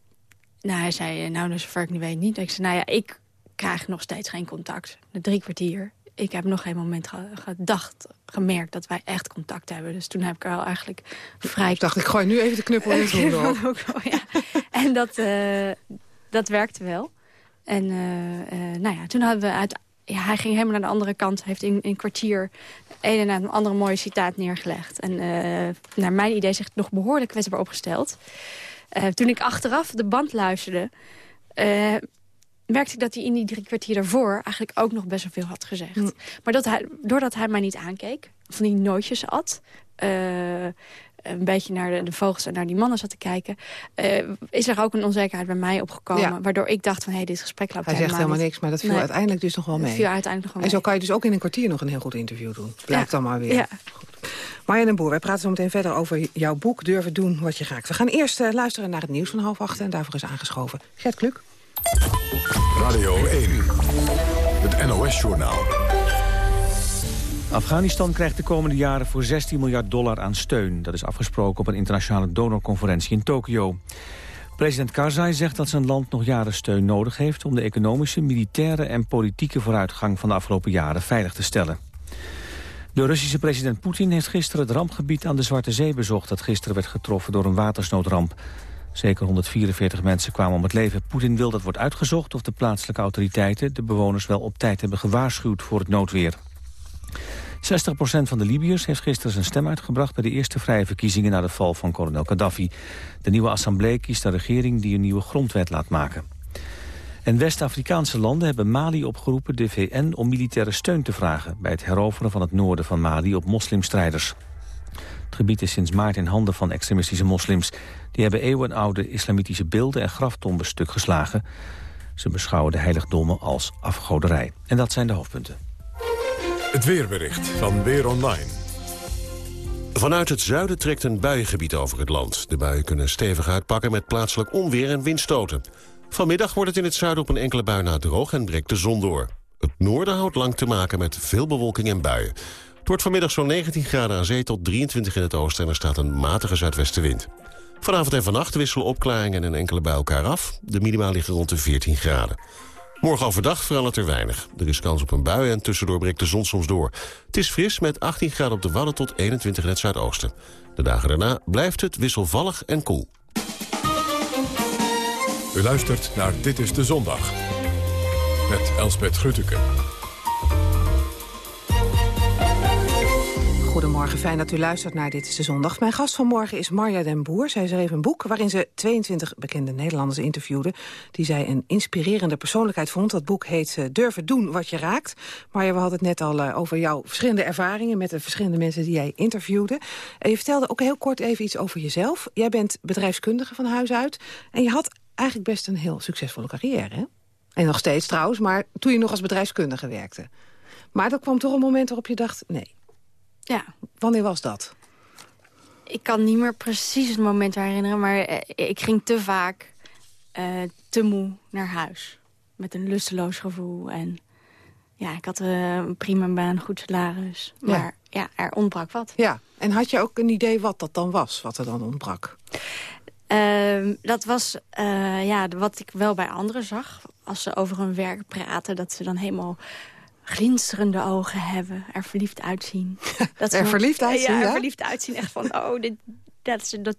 nou, hij zei, nou, dus zover ik nu weet niet. Ik zei, nou ja, ik krijg nog steeds geen contact. De drie kwartier. Ik heb nog geen moment ge gedacht, gemerkt dat wij echt contact hebben. Dus toen heb ik er al eigenlijk vrij...
Ik dacht, ik gooi nu even de knuppel in het
ja. En dat, uh, dat werkte wel. En uh, nou ja, toen hadden we uit... Ja, hij ging helemaal naar de andere kant. heeft in, in een kwartier een en een andere mooie citaat neergelegd. En uh, naar mijn idee zich nog behoorlijk kwetsbaar opgesteld. Uh, toen ik achteraf de band luisterde... Uh, merkte ik dat hij in die drie kwartier daarvoor... eigenlijk ook nog best wel veel had gezegd. Mm. Maar dat hij, doordat hij mij niet aankeek... van die nootjes at... Uh, een beetje naar de, de, vogels en naar die mannen zat te kijken... Uh, is er ook een onzekerheid bij mij opgekomen... Ja. waardoor ik dacht van, hé, hey, dit gesprek loopt
Hij zegt helemaal niks, maar dat viel nee. uiteindelijk dus nog wel mee.
Viel uiteindelijk nog wel
en zo kan je dus ook in een kwartier nog een heel goed interview doen. Blijkt
ja.
dan maar weer.
Ja.
Marjan en Boer, wij praten zo meteen verder over jouw boek... Durven doen wat je raakt. We gaan eerst uh, luisteren naar het nieuws van half acht... en daarvoor is aangeschoven Gert Kluk.
Radio 1, het NOS-journaal.
Afghanistan krijgt de komende jaren voor 16 miljard dollar aan steun. Dat is afgesproken op een internationale donorconferentie in Tokio. President Karzai zegt dat zijn land nog jaren steun nodig heeft... om de economische, militaire en politieke vooruitgang van de afgelopen jaren veilig te stellen. De Russische president Poetin heeft gisteren het rampgebied aan de Zwarte Zee bezocht... dat gisteren werd getroffen door een watersnoodramp. Zeker 144 mensen kwamen om het leven. Poetin wil dat wordt uitgezocht of de plaatselijke autoriteiten... de bewoners wel op tijd hebben gewaarschuwd voor het noodweer. 60% van de Libiërs heeft gisteren zijn stem uitgebracht... bij de eerste vrije verkiezingen na de val van kolonel Gaddafi. De nieuwe assemblee kiest een regering die een nieuwe grondwet laat maken. En West-Afrikaanse landen hebben Mali opgeroepen de VN om militaire steun te vragen... bij het heroveren van het noorden van Mali op moslimstrijders. Het gebied is sinds maart in handen van extremistische moslims. Die hebben eeuwenoude islamitische beelden en graftomben stuk geslagen. Ze beschouwen de heiligdommen als afgoderij. En dat zijn de hoofdpunten.
Het weerbericht van Weer Online.
Vanuit het zuiden trekt een buiengebied over het land. De buien kunnen stevig uitpakken met plaatselijk onweer en windstoten. Vanmiddag wordt het in het zuiden op een enkele bui na droog en breekt de zon door. Het noorden houdt lang te maken met veel bewolking en buien. Het wordt vanmiddag zo'n 19 graden aan zee tot 23 in het oosten... en er staat een matige zuidwestenwind. Vanavond en vannacht wisselen opklaringen en enkele bij elkaar af. De minima liggen rond de 14 graden. Morgen overdag verandert er weinig. Er is kans op een bui en tussendoor breekt de zon soms door. Het is fris met 18 graden op de Wadden tot 21 in het zuidoosten. De dagen daarna blijft het wisselvallig en koel.
U luistert naar Dit is de Zondag. Met Elsbeth Grütke.
Goedemorgen, fijn dat u luistert naar Dit is de Zondag. Mijn gast vanmorgen is Marja den Boer. Zij schreef een boek waarin ze 22 bekende Nederlanders interviewde... die zij een inspirerende persoonlijkheid vond. Dat boek heet eh, Durven doen wat je raakt. Marja, we hadden het net al eh, over jouw verschillende ervaringen... met de verschillende mensen die jij interviewde. En je vertelde ook heel kort even iets over jezelf. Jij bent bedrijfskundige van huis uit. En je had eigenlijk best een heel succesvolle carrière, hè? En nog steeds trouwens, maar toen je nog als bedrijfskundige werkte. Maar er kwam toch een moment waarop je dacht, nee.
Ja.
Wanneer was dat?
Ik kan niet meer precies het moment herinneren, maar eh, ik ging te vaak eh, te moe naar huis. Met een lusteloos gevoel. En ja, ik had eh, een prima baan, goed salaris. Maar ja, er ontbrak wat.
Ja, en had je ook een idee wat dat dan was, wat er dan ontbrak?
Ehm, dat was ja, wat ik wel bij anderen zag. Als ze over hun werk praten, dat ze dan helemaal glinsterende ogen hebben. Er verliefd uitzien. Dat
Er verliefd uitzien,
Ja, er verliefd uitzien. Echt van, oh, dit, dat, is- dat,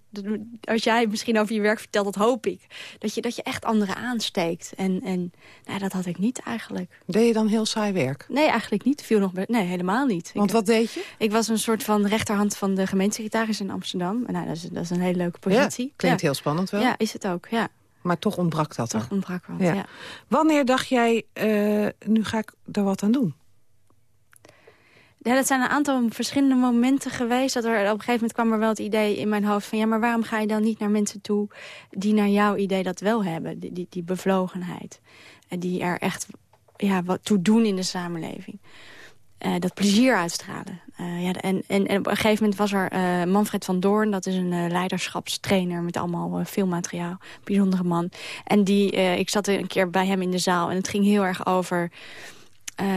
als jij misschien over je werk vertelt, dat hoop ik. Dat je, dat je echt anderen aansteekt. En, en nou, dat had ik niet eigenlijk.
Deed je dan heel saai werk?
Nee, eigenlijk niet. Viel nog, nee, helemaal niet.
Want
ik,
wat deed je?
ik was een soort van rechterhand van de gemeentesecretaris in Amsterdam. En nou, dat, is, dat is een hele leuke positie.
Ja, klinkt
ja.
heel spannend wel.
Ja, is het ook, ja.
Maar toch ontbrak dat
Toch
er.
ontbrak wat,
Ja.
ja.
Wanneer dacht jij, eh, nu ga ik er wat aan doen?
Ja, dat zijn een aantal verschillende momenten geweest. Dat er, op een gegeven moment kwam er wel het idee in mijn hoofd van... ja, maar waarom ga je dan niet naar mensen toe die naar jouw idee dat wel hebben? Die, die, die bevlogenheid. En die er echt ja, wat toe doen in de samenleving. Eh, dat plezier uitstralen. Eh, ja, en, en, en op een gegeven moment was er eh, Manfred van Doorn. Dat is een leiderschapstrainer met allemaal eh, filmmateriaal. Bijzondere man. En die, ik zat een keer bij hem in de zaal. En het ging heel erg over...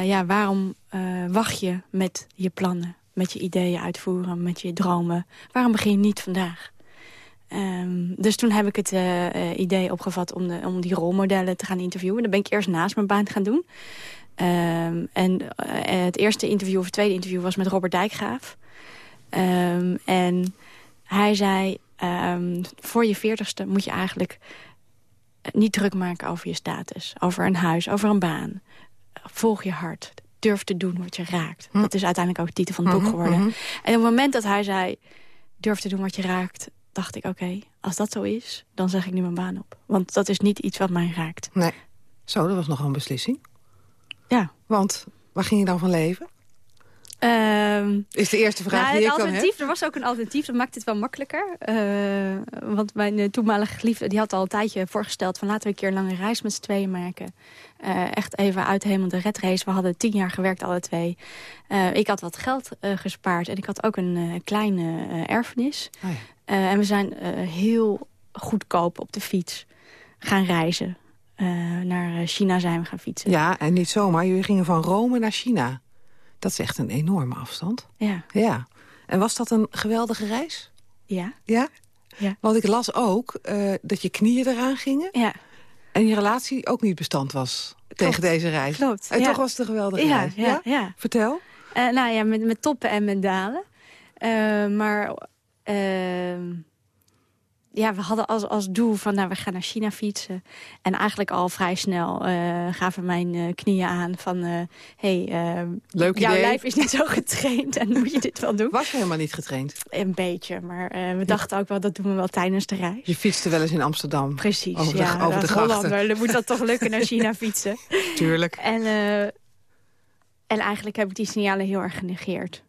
ja, waarom wacht je met je plannen? Met je ideeën uitvoeren, met je dromen? Waarom begin je niet vandaag? Ehm, dus toen heb ik het idee opgevat om, de, om die rolmodellen te gaan interviewen. Dat ben ik eerst naast mijn baan gaan doen. Ehm, en eh, het eerste interview of het tweede interview was met Robert Dijkgraaf. Ehm, en hij zei, ehm, voor je veertigste moet je eigenlijk eh, niet druk maken over je status. Over een huis, over een baan. Volg je hart. Durf te doen wat je raakt. Dat is uiteindelijk ook de titel van het boek
Mhm,
geworden.
mhm.
En op het moment dat hij zei, durf te doen wat je raakt... dacht ik, oké, als dat zo is, dan zeg ik nu mijn baan op. Want dat is niet iets wat mij raakt.
Nee. Zo, dat was nogal een beslissing.
Ja.
Want waar ging je dan van leven?
Ehm,
Is de eerste vraag
nou,
die ik
alternatief, er was ook een alternatief, dat maakt het wel makkelijker. Eh, want mijn eh, toenmalige geliefde die had al een tijdje voorgesteld... van laten we een keer een lange reis met z'n tweeën maken. Eh, echt even uit helemaal de red race. We hadden tien jaar gewerkt, alle twee. Ik had wat geld gespaard en ik had ook een kleine erfenis.
Oh ja.
En we zijn heel goedkoop op de fiets gaan reizen. Eh, naar eh, China zijn we gaan fietsen.
Ja, en niet zomaar. Jullie gingen van Rome naar China. Dat is echt een enorme afstand.
Ja.
Ja. En was dat een geweldige reis?
Ja.
Ja?
Ja.
Want ik las ook eh, dat je knieën eraan gingen.
Ja.
En je relatie ook niet bestand was tegen deze reis.
Klopt,
En
ja.
toch was het een geweldige
Ja,
reis.
ja, ja.
Vertel.
Eh, nou ja, met, met toppen en met dalen. Maar ehm, ja, we hadden als, als doel van nou, we gaan naar China fietsen. En eigenlijk al vrij snel eh, gaven mijn eh, knieën aan van... eh hey,
Leuk
jouw
idee.
lijf is niet zo getraind en moet je dit wel doen?
Was je helemaal niet getraind?
Een beetje, maar we dachten ook wel, dat doen we wel tijdens de reis.
Je fietste wel eens in Amsterdam.
Precies,
Over de,
ja.
over de.
Hollander, dan moet dat toch lukken naar China fietsen.
Tuurlijk.
En, en eigenlijk heb ik die signalen heel erg genegeerd.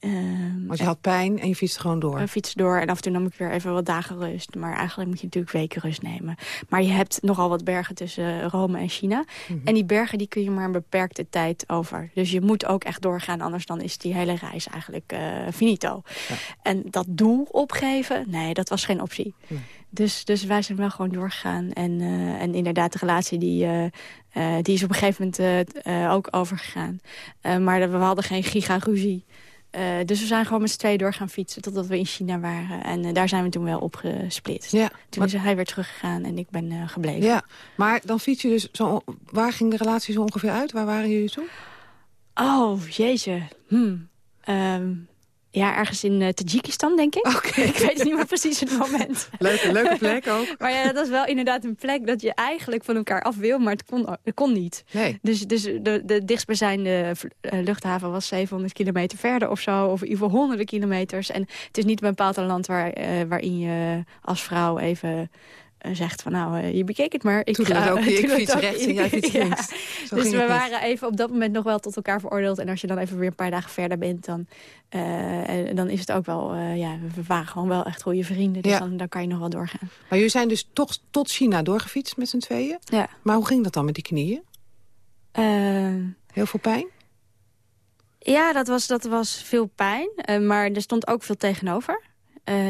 Ehm,
Want je had pijn en je fietste gewoon door.
een fiets door en af en toe nam ik weer even wat dagen rust. Maar eigenlijk moet je natuurlijk weken rust nemen. Maar je hebt nogal wat bergen tussen Rome en China.
Mhm.
En die bergen die kun je maar een beperkte tijd over. Dus je moet ook echt doorgaan, anders dan is die hele reis eigenlijk eh, finito. En dat doel opgeven, nee, dat was geen optie. Dus, dus wij zijn wel gewoon doorgegaan. En, eh, en inderdaad, de relatie die, eh, die is op een gegeven moment ook overgegaan. Maar we hadden geen giga-ruzie. Eh, dus we zijn gewoon met z'n tweeën door gaan fietsen totdat we in China waren. En eh, daar zijn we toen wel opgesplitst.
Ja,
toen is hij weer teruggegaan en ik ben eh, gebleven.
Ja, maar dan fiets je dus zo... Waar ging de relatie zo ongeveer uit? Waar waren jullie toen?
Oh, jeetje. Hmm. Ehm, Ja, ergens in uh, Tajikistan, denk ik.
Oké.
ik weet niet meer precies het moment.
Leuke, leuke plek ook.
maar ja, dat is wel inderdaad een plek dat je eigenlijk van elkaar af wil, maar het kon, het kon niet.
Nee.
Dus, dus de, de dichtstbijzijnde uh, luchthaven was 700 kilometer verder of zo, of in ieder geval honderden kilometers. En het is niet een bepaald land waar, uh, waarin je als vrouw even zegt van nou, je bekeek het maar.
Ik, ga,
ook,
ik fiets rechts en jij fiets links.
Dus we waren even op dat moment nog wel tot elkaar veroordeeld. En als je dan even weer een paar dagen verder bent, dan, uh, dan is het ook wel... Uh, ja, we waren gewoon wel echt goede vrienden. Dus
ja.
dan, dan kan je nog wel doorgaan.
Maar jullie zijn dus toch tot China doorgefietst met z'n tweeën?
Ja.
Maar hoe ging dat dan met die knieën?
Uh,
Heel veel pijn?
Ja, dat was, dat was veel pijn. maar er stond ook veel tegenover.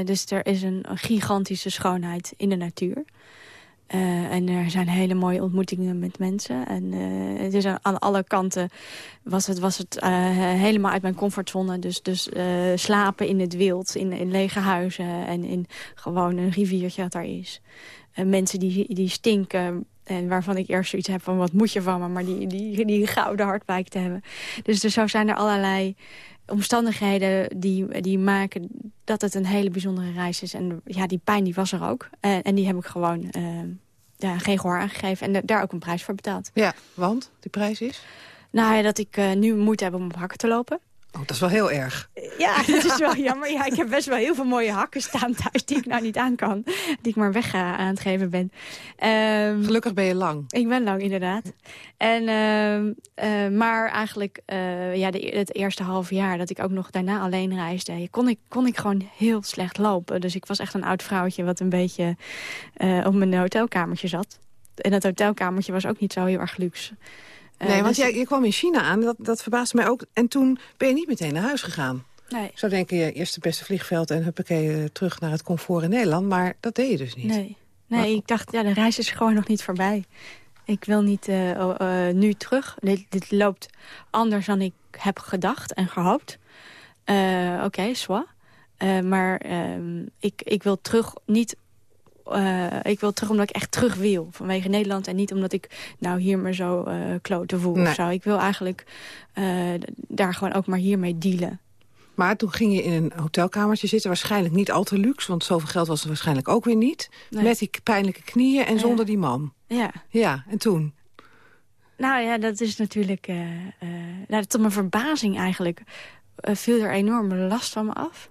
Dus er is een, gigantische schoonheid in de natuur. Uh, en er zijn hele mooie ontmoetingen met mensen. En uh, het is aan, alle kanten was het, was het helemaal uit mijn comfortzone. Dus, dus slapen in het wild, in, in lege huizen en in gewoon een riviertje dat daar is. mensen die, die stinken en waarvan ik eerst zoiets heb van wat moet je van me. Maar die, die, die gouden hart blijkt te hebben. Dus, dus zo zijn er allerlei omstandigheden die, die maken dat het een hele bijzondere reis is. En ja, die pijn die was er ook. En, en die heb ik gewoon uh, ja, geen gehoor aangegeven. En daar ook een prijs voor betaald.
Ja, want die prijs is?
Nou ja, dat ik uh, nu moeite heb om op hakken te lopen.
Oh, dat is wel heel erg.
Ja, dat is wel jammer. Ja, ik heb best wel heel veel mooie hakken staan thuis die ik nou niet aan kan. Die ik maar weg ga aan het geven ben. Um,
Gelukkig ben je lang.
Ik ben lang, inderdaad. En, uh, uh, maar eigenlijk uh, ja, de, het eerste half jaar dat ik ook nog daarna alleen reisde... kon ik, kon ik gewoon heel slecht lopen. Dus ik was echt een oud vrouwtje wat een beetje op mijn hotelkamertje zat. En dat hotelkamertje was ook niet zo heel erg luxe.
Nee, want dus jij, je kwam in China aan, dat, dat verbaasde mij ook. En toen ben je niet meteen naar huis gegaan.
Nee.
Zo denken je, eerst het beste vliegveld en huppakee terug naar het comfort in Nederland. Maar dat deed je dus niet.
Nee, nee maar, ik dacht, ja, de reis is gewoon nog niet voorbij. Ik wil niet uh, uh, nu terug. Dit, dit, loopt anders dan ik heb gedacht en gehoopt. Uh, Oké, okay, maar ehm, ik, ik wil terug niet uh, ik wil terug omdat ik echt terug wil. Vanwege Nederland en niet omdat ik nou hier me zo uh, kloten voel
nee.
of zo. Ik wil eigenlijk uh, daar gewoon ook maar hiermee dealen.
Maar toen ging je in een hotelkamertje zitten. Waarschijnlijk niet al te luxe, want zoveel geld was er waarschijnlijk ook weer niet. Nee. Met die pijnlijke knieën en zonder die man.
Ja.
Ja, en toen?
Nou ja, dat is natuurlijk... nou, tot mijn verbazing eigenlijk viel er enorme last van me af.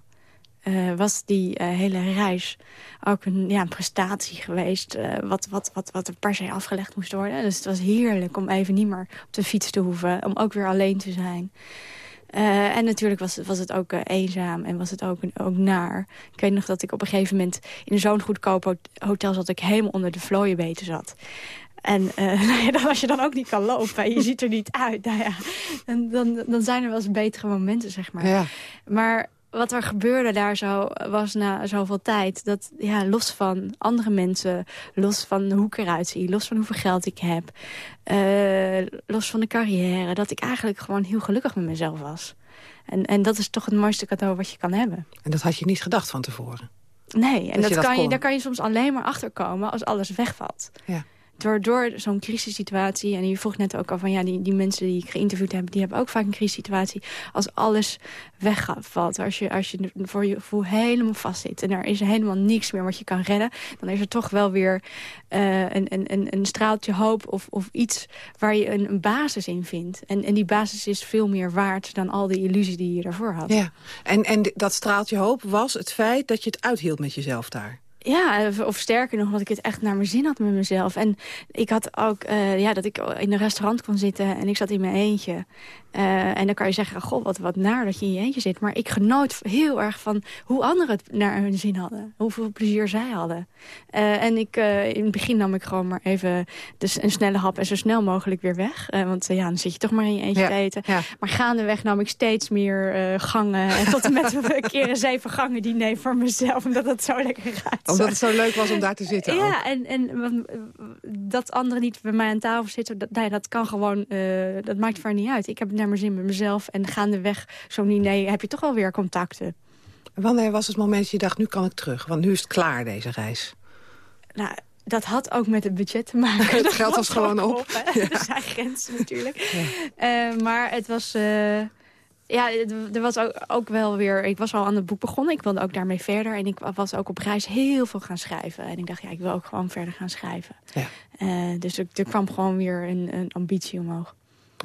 Uh, was die uh, hele reis ook een, ja, een prestatie geweest... Uh, wat, wat, wat, wat er per se afgelegd moest worden. Dus het was heerlijk om even niet meer op de fiets te hoeven. Om ook weer alleen te zijn. en natuurlijk was, was het ook eenzaam en was het ook, ook naar. Ik weet nog dat ik op een gegeven moment in zo'n goedkoop hotel zat... dat ik helemaal onder de vlooienbeten zat. En uh, nou als je dan ook niet kan lopen en je ziet er niet uit... Nou ja, dan, dan, dan zijn er wel eens betere momenten, zeg maar.
Ja.
Maar wat er gebeurde daar zo was na zoveel tijd... dat ja, los van andere mensen, los van hoe ik eruit zie... los van hoeveel geld ik heb, uh, los van de carrière... dat ik eigenlijk gewoon heel gelukkig met mezelf was. En, en dat is toch het mooiste cadeau wat je kan hebben.
En dat had je niet gedacht van tevoren?
Nee, en
dat
dat,
dat
kan
kon.
je, daar kan je soms alleen maar achterkomen als alles wegvalt.
Ja.
Door, zo'n crisissituatie, en je vroeg net ook al van... ja, die, die mensen die ik geïnterviewd heb, die hebben ook vaak een crisissituatie. Als alles wegvalt, als je, als je voor je gevoel helemaal vast zit... en er is helemaal niks meer wat je kan redden... dan is er toch wel weer uh, een, een, een straaltje hoop of, of iets waar je een, een basis in vindt. En, en die basis is veel meer waard dan al die illusie die je daarvoor had.
Ja, en, en dat straaltje hoop was het feit dat je het uithield met jezelf daar.
Ja, of, of, sterker nog, dat ik het echt naar mijn zin had met mezelf. En ik had ook, uh, ja, dat ik in een restaurant kon zitten en ik zat in mijn eentje. Uh, en dan kan je zeggen, goh, wat, wat naar dat je in je eentje zit. Maar ik genoot heel erg van hoe anderen het naar hun zin hadden. Hoeveel plezier zij hadden. Uh, en ik, in het begin nam ik gewoon maar even dus een snelle hap en zo snel mogelijk weer weg. want ja, dan zit je toch maar in je eentje
ja,
te eten.
Ja.
Maar gaandeweg nam ik steeds meer gangen. En tot en met een keer een zeven gangen diner voor mezelf. Omdat het zo lekker gaat
omdat het zo leuk was om daar te zitten.
Ja,
ook.
en, en dat anderen niet bij mij aan tafel zitten, dat, nee, dat kan gewoon, dat maakt voor niet uit. Ik heb naar mijn zin met mezelf en gaandeweg zo'n nee, heb je toch wel weer contacten.
Wanneer was het moment dat je dacht, nu kan ik terug? Want nu is het klaar, deze reis.
Nou, dat had ook met het budget te maken.
het geld was gewoon op.
op ja. Er zijn grenzen natuurlijk. Ja. Uh, maar het was... Uh, Ja, er was ook, ook wel weer... Ik was al aan het boek begonnen. Ik wilde ook daarmee verder. En ik was ook op reis heel veel gaan schrijven. En ik dacht, ja, ik wil ook gewoon verder gaan schrijven.
Ja.
Eh, dus er, er kwam gewoon weer een, een ambitie omhoog.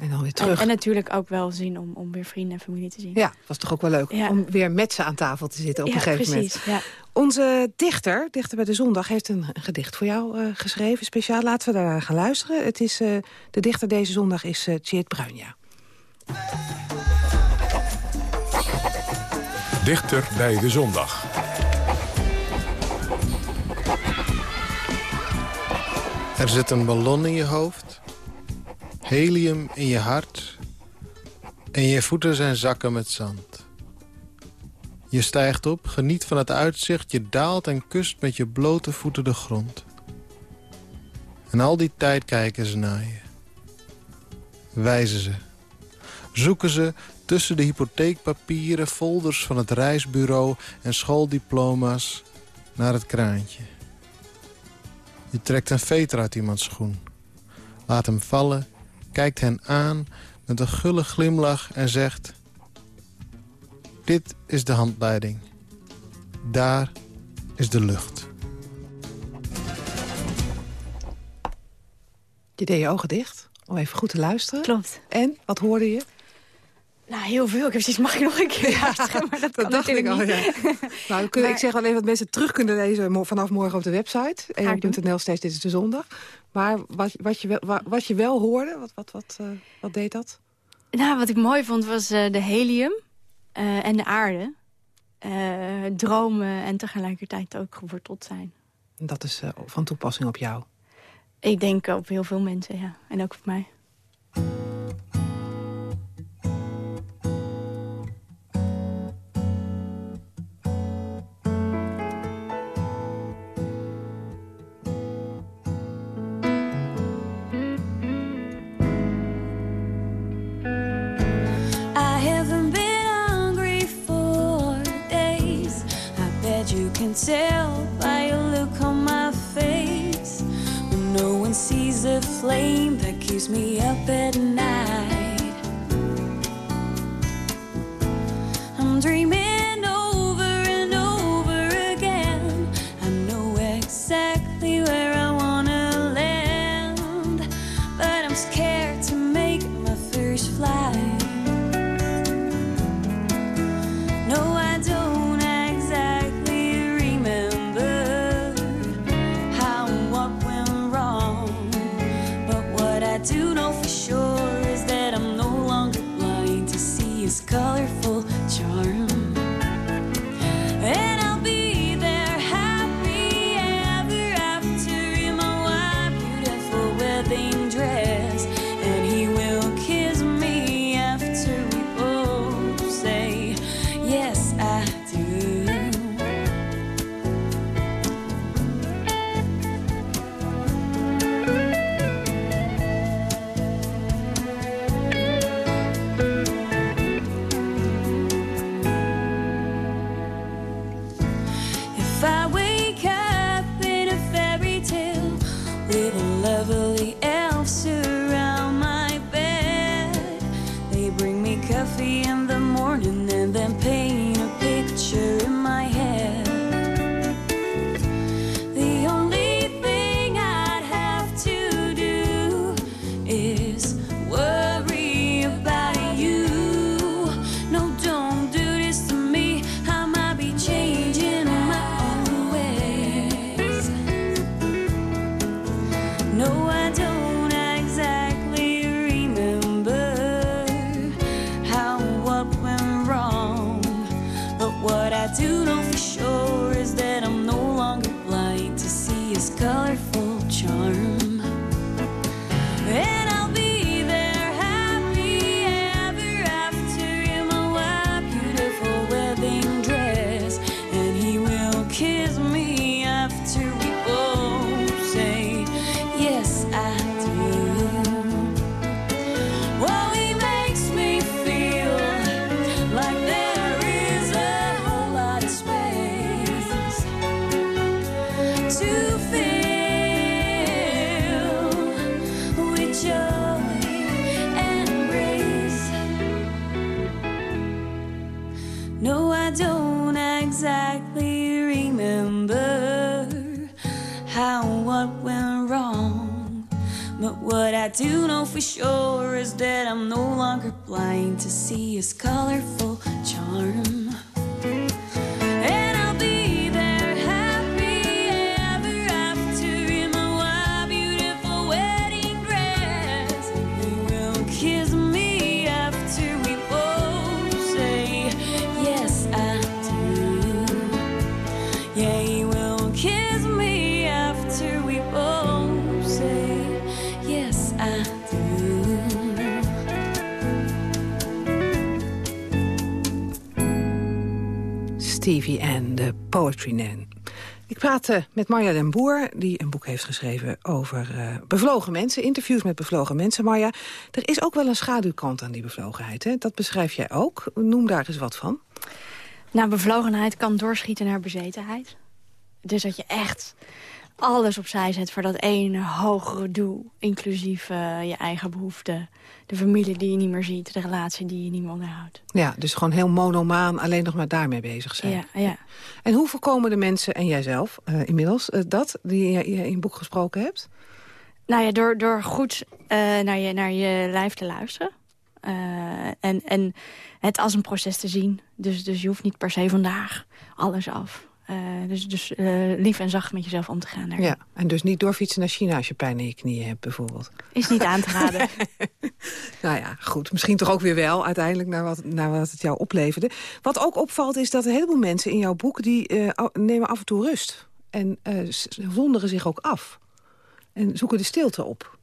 En dan weer terug.
en natuurlijk ook wel zin om, om weer vrienden en familie te zien.
Ja, was toch ook wel leuk
Ja.
om weer met ze aan tafel te zitten op
Ja,
een gegeven
precies,
moment.
ja.
Onze dichter, dichter bij de zondag, heeft een, een gedicht voor jou eh, geschreven. Speciaal, laten we daar gaan luisteren. Het is, eh, de dichter deze zondag is uh, Tjeerd Bruinja.
Dichter bij de zondag.
Er zit een ballon in je hoofd, helium in je hart... en je voeten zijn zakken met zand. Je stijgt op, geniet van het uitzicht, je daalt en kust met je blote voeten de grond. En al die tijd kijken ze naar je. Wijzen ze. Zoeken ze tussen de hypotheekpapieren, folders van het reisbureau en schooldiploma's naar het kraantje. Je trekt een veter uit iemands schoen. Laat hem vallen, kijkt hen aan met een gulle glimlach en zegt... Dit is de handleiding. Daar is de lucht.
Je deed je ogen dicht om even goed te luisteren.
Klopt.
En, wat hoorde je?
Nou, heel veel. Ik heb zoiets, mag ik nog een keer? Maar dat, kan
dacht ik al,
niet.
ja. Nou, ik zeg wel even dat mensen terug kunnen lezen vanaf morgen op de website. EO.nl steeds dit is de zondag. Maar wat, wat, je, wel, wa- wat je wel hoorde, wat, wat, wat, eh, wat deed dat?
Nou, wat ik mooi vond was eh, de helium eh, en de aarde. Dromen en tegelijkertijd ook geworteld zijn.
Dat is van toepassing op jou.
Ik denk op heel veel mensen, ja. En ook op mij.
Tell by your look on my face. No one sees the flame that keeps me up at night. exactly remember how and what went wrong. But what I do know for sure is that I'm no longer blind to see his colorful charm.
Stevie en de Poetry Man. Ik praatte met Marja den Boer, die een boek heeft geschreven over eh, bevlogen mensen. Interviews met bevlogen mensen. Marja, er is ook wel een schaduwkant aan die bevlogenheid. Hè? Dat beschrijf jij ook. Noem daar eens wat van.
Nou, bevlogenheid kan doorschieten naar bezetenheid. Dus dat je echt alles opzij zet voor dat ene hogere doel. Inclusief eh, je eigen behoeften. De familie die je niet meer ziet. De relatie die je niet meer onderhoudt.
Ja, dus gewoon heel monomaan alleen nog maar daarmee bezig zijn.
Ja, ja.
En hoe voorkomen de mensen, en jijzelf uh, inmiddels, uh, dat die je in je boek gesproken hebt?
Nou ja, door, door goed naar, je, naar je lijf te luisteren. en, en het als een proces te zien. Dus, dus je hoeft niet per se vandaag alles af. Uh, dus dus uh, lief en zacht met jezelf om te gaan.
Ja, en dus niet doorfietsen naar China als je pijn in je knieën hebt bijvoorbeeld.
Is niet aan te raden.
nou ja, goed. Misschien toch ook weer wel uiteindelijk naar wat, naar wat het jou opleverde. Wat ook opvalt is dat een heleboel mensen in jouw boek... die uh, nemen af en toe rust. En wonderen zich ook af. En zoeken de stilte op.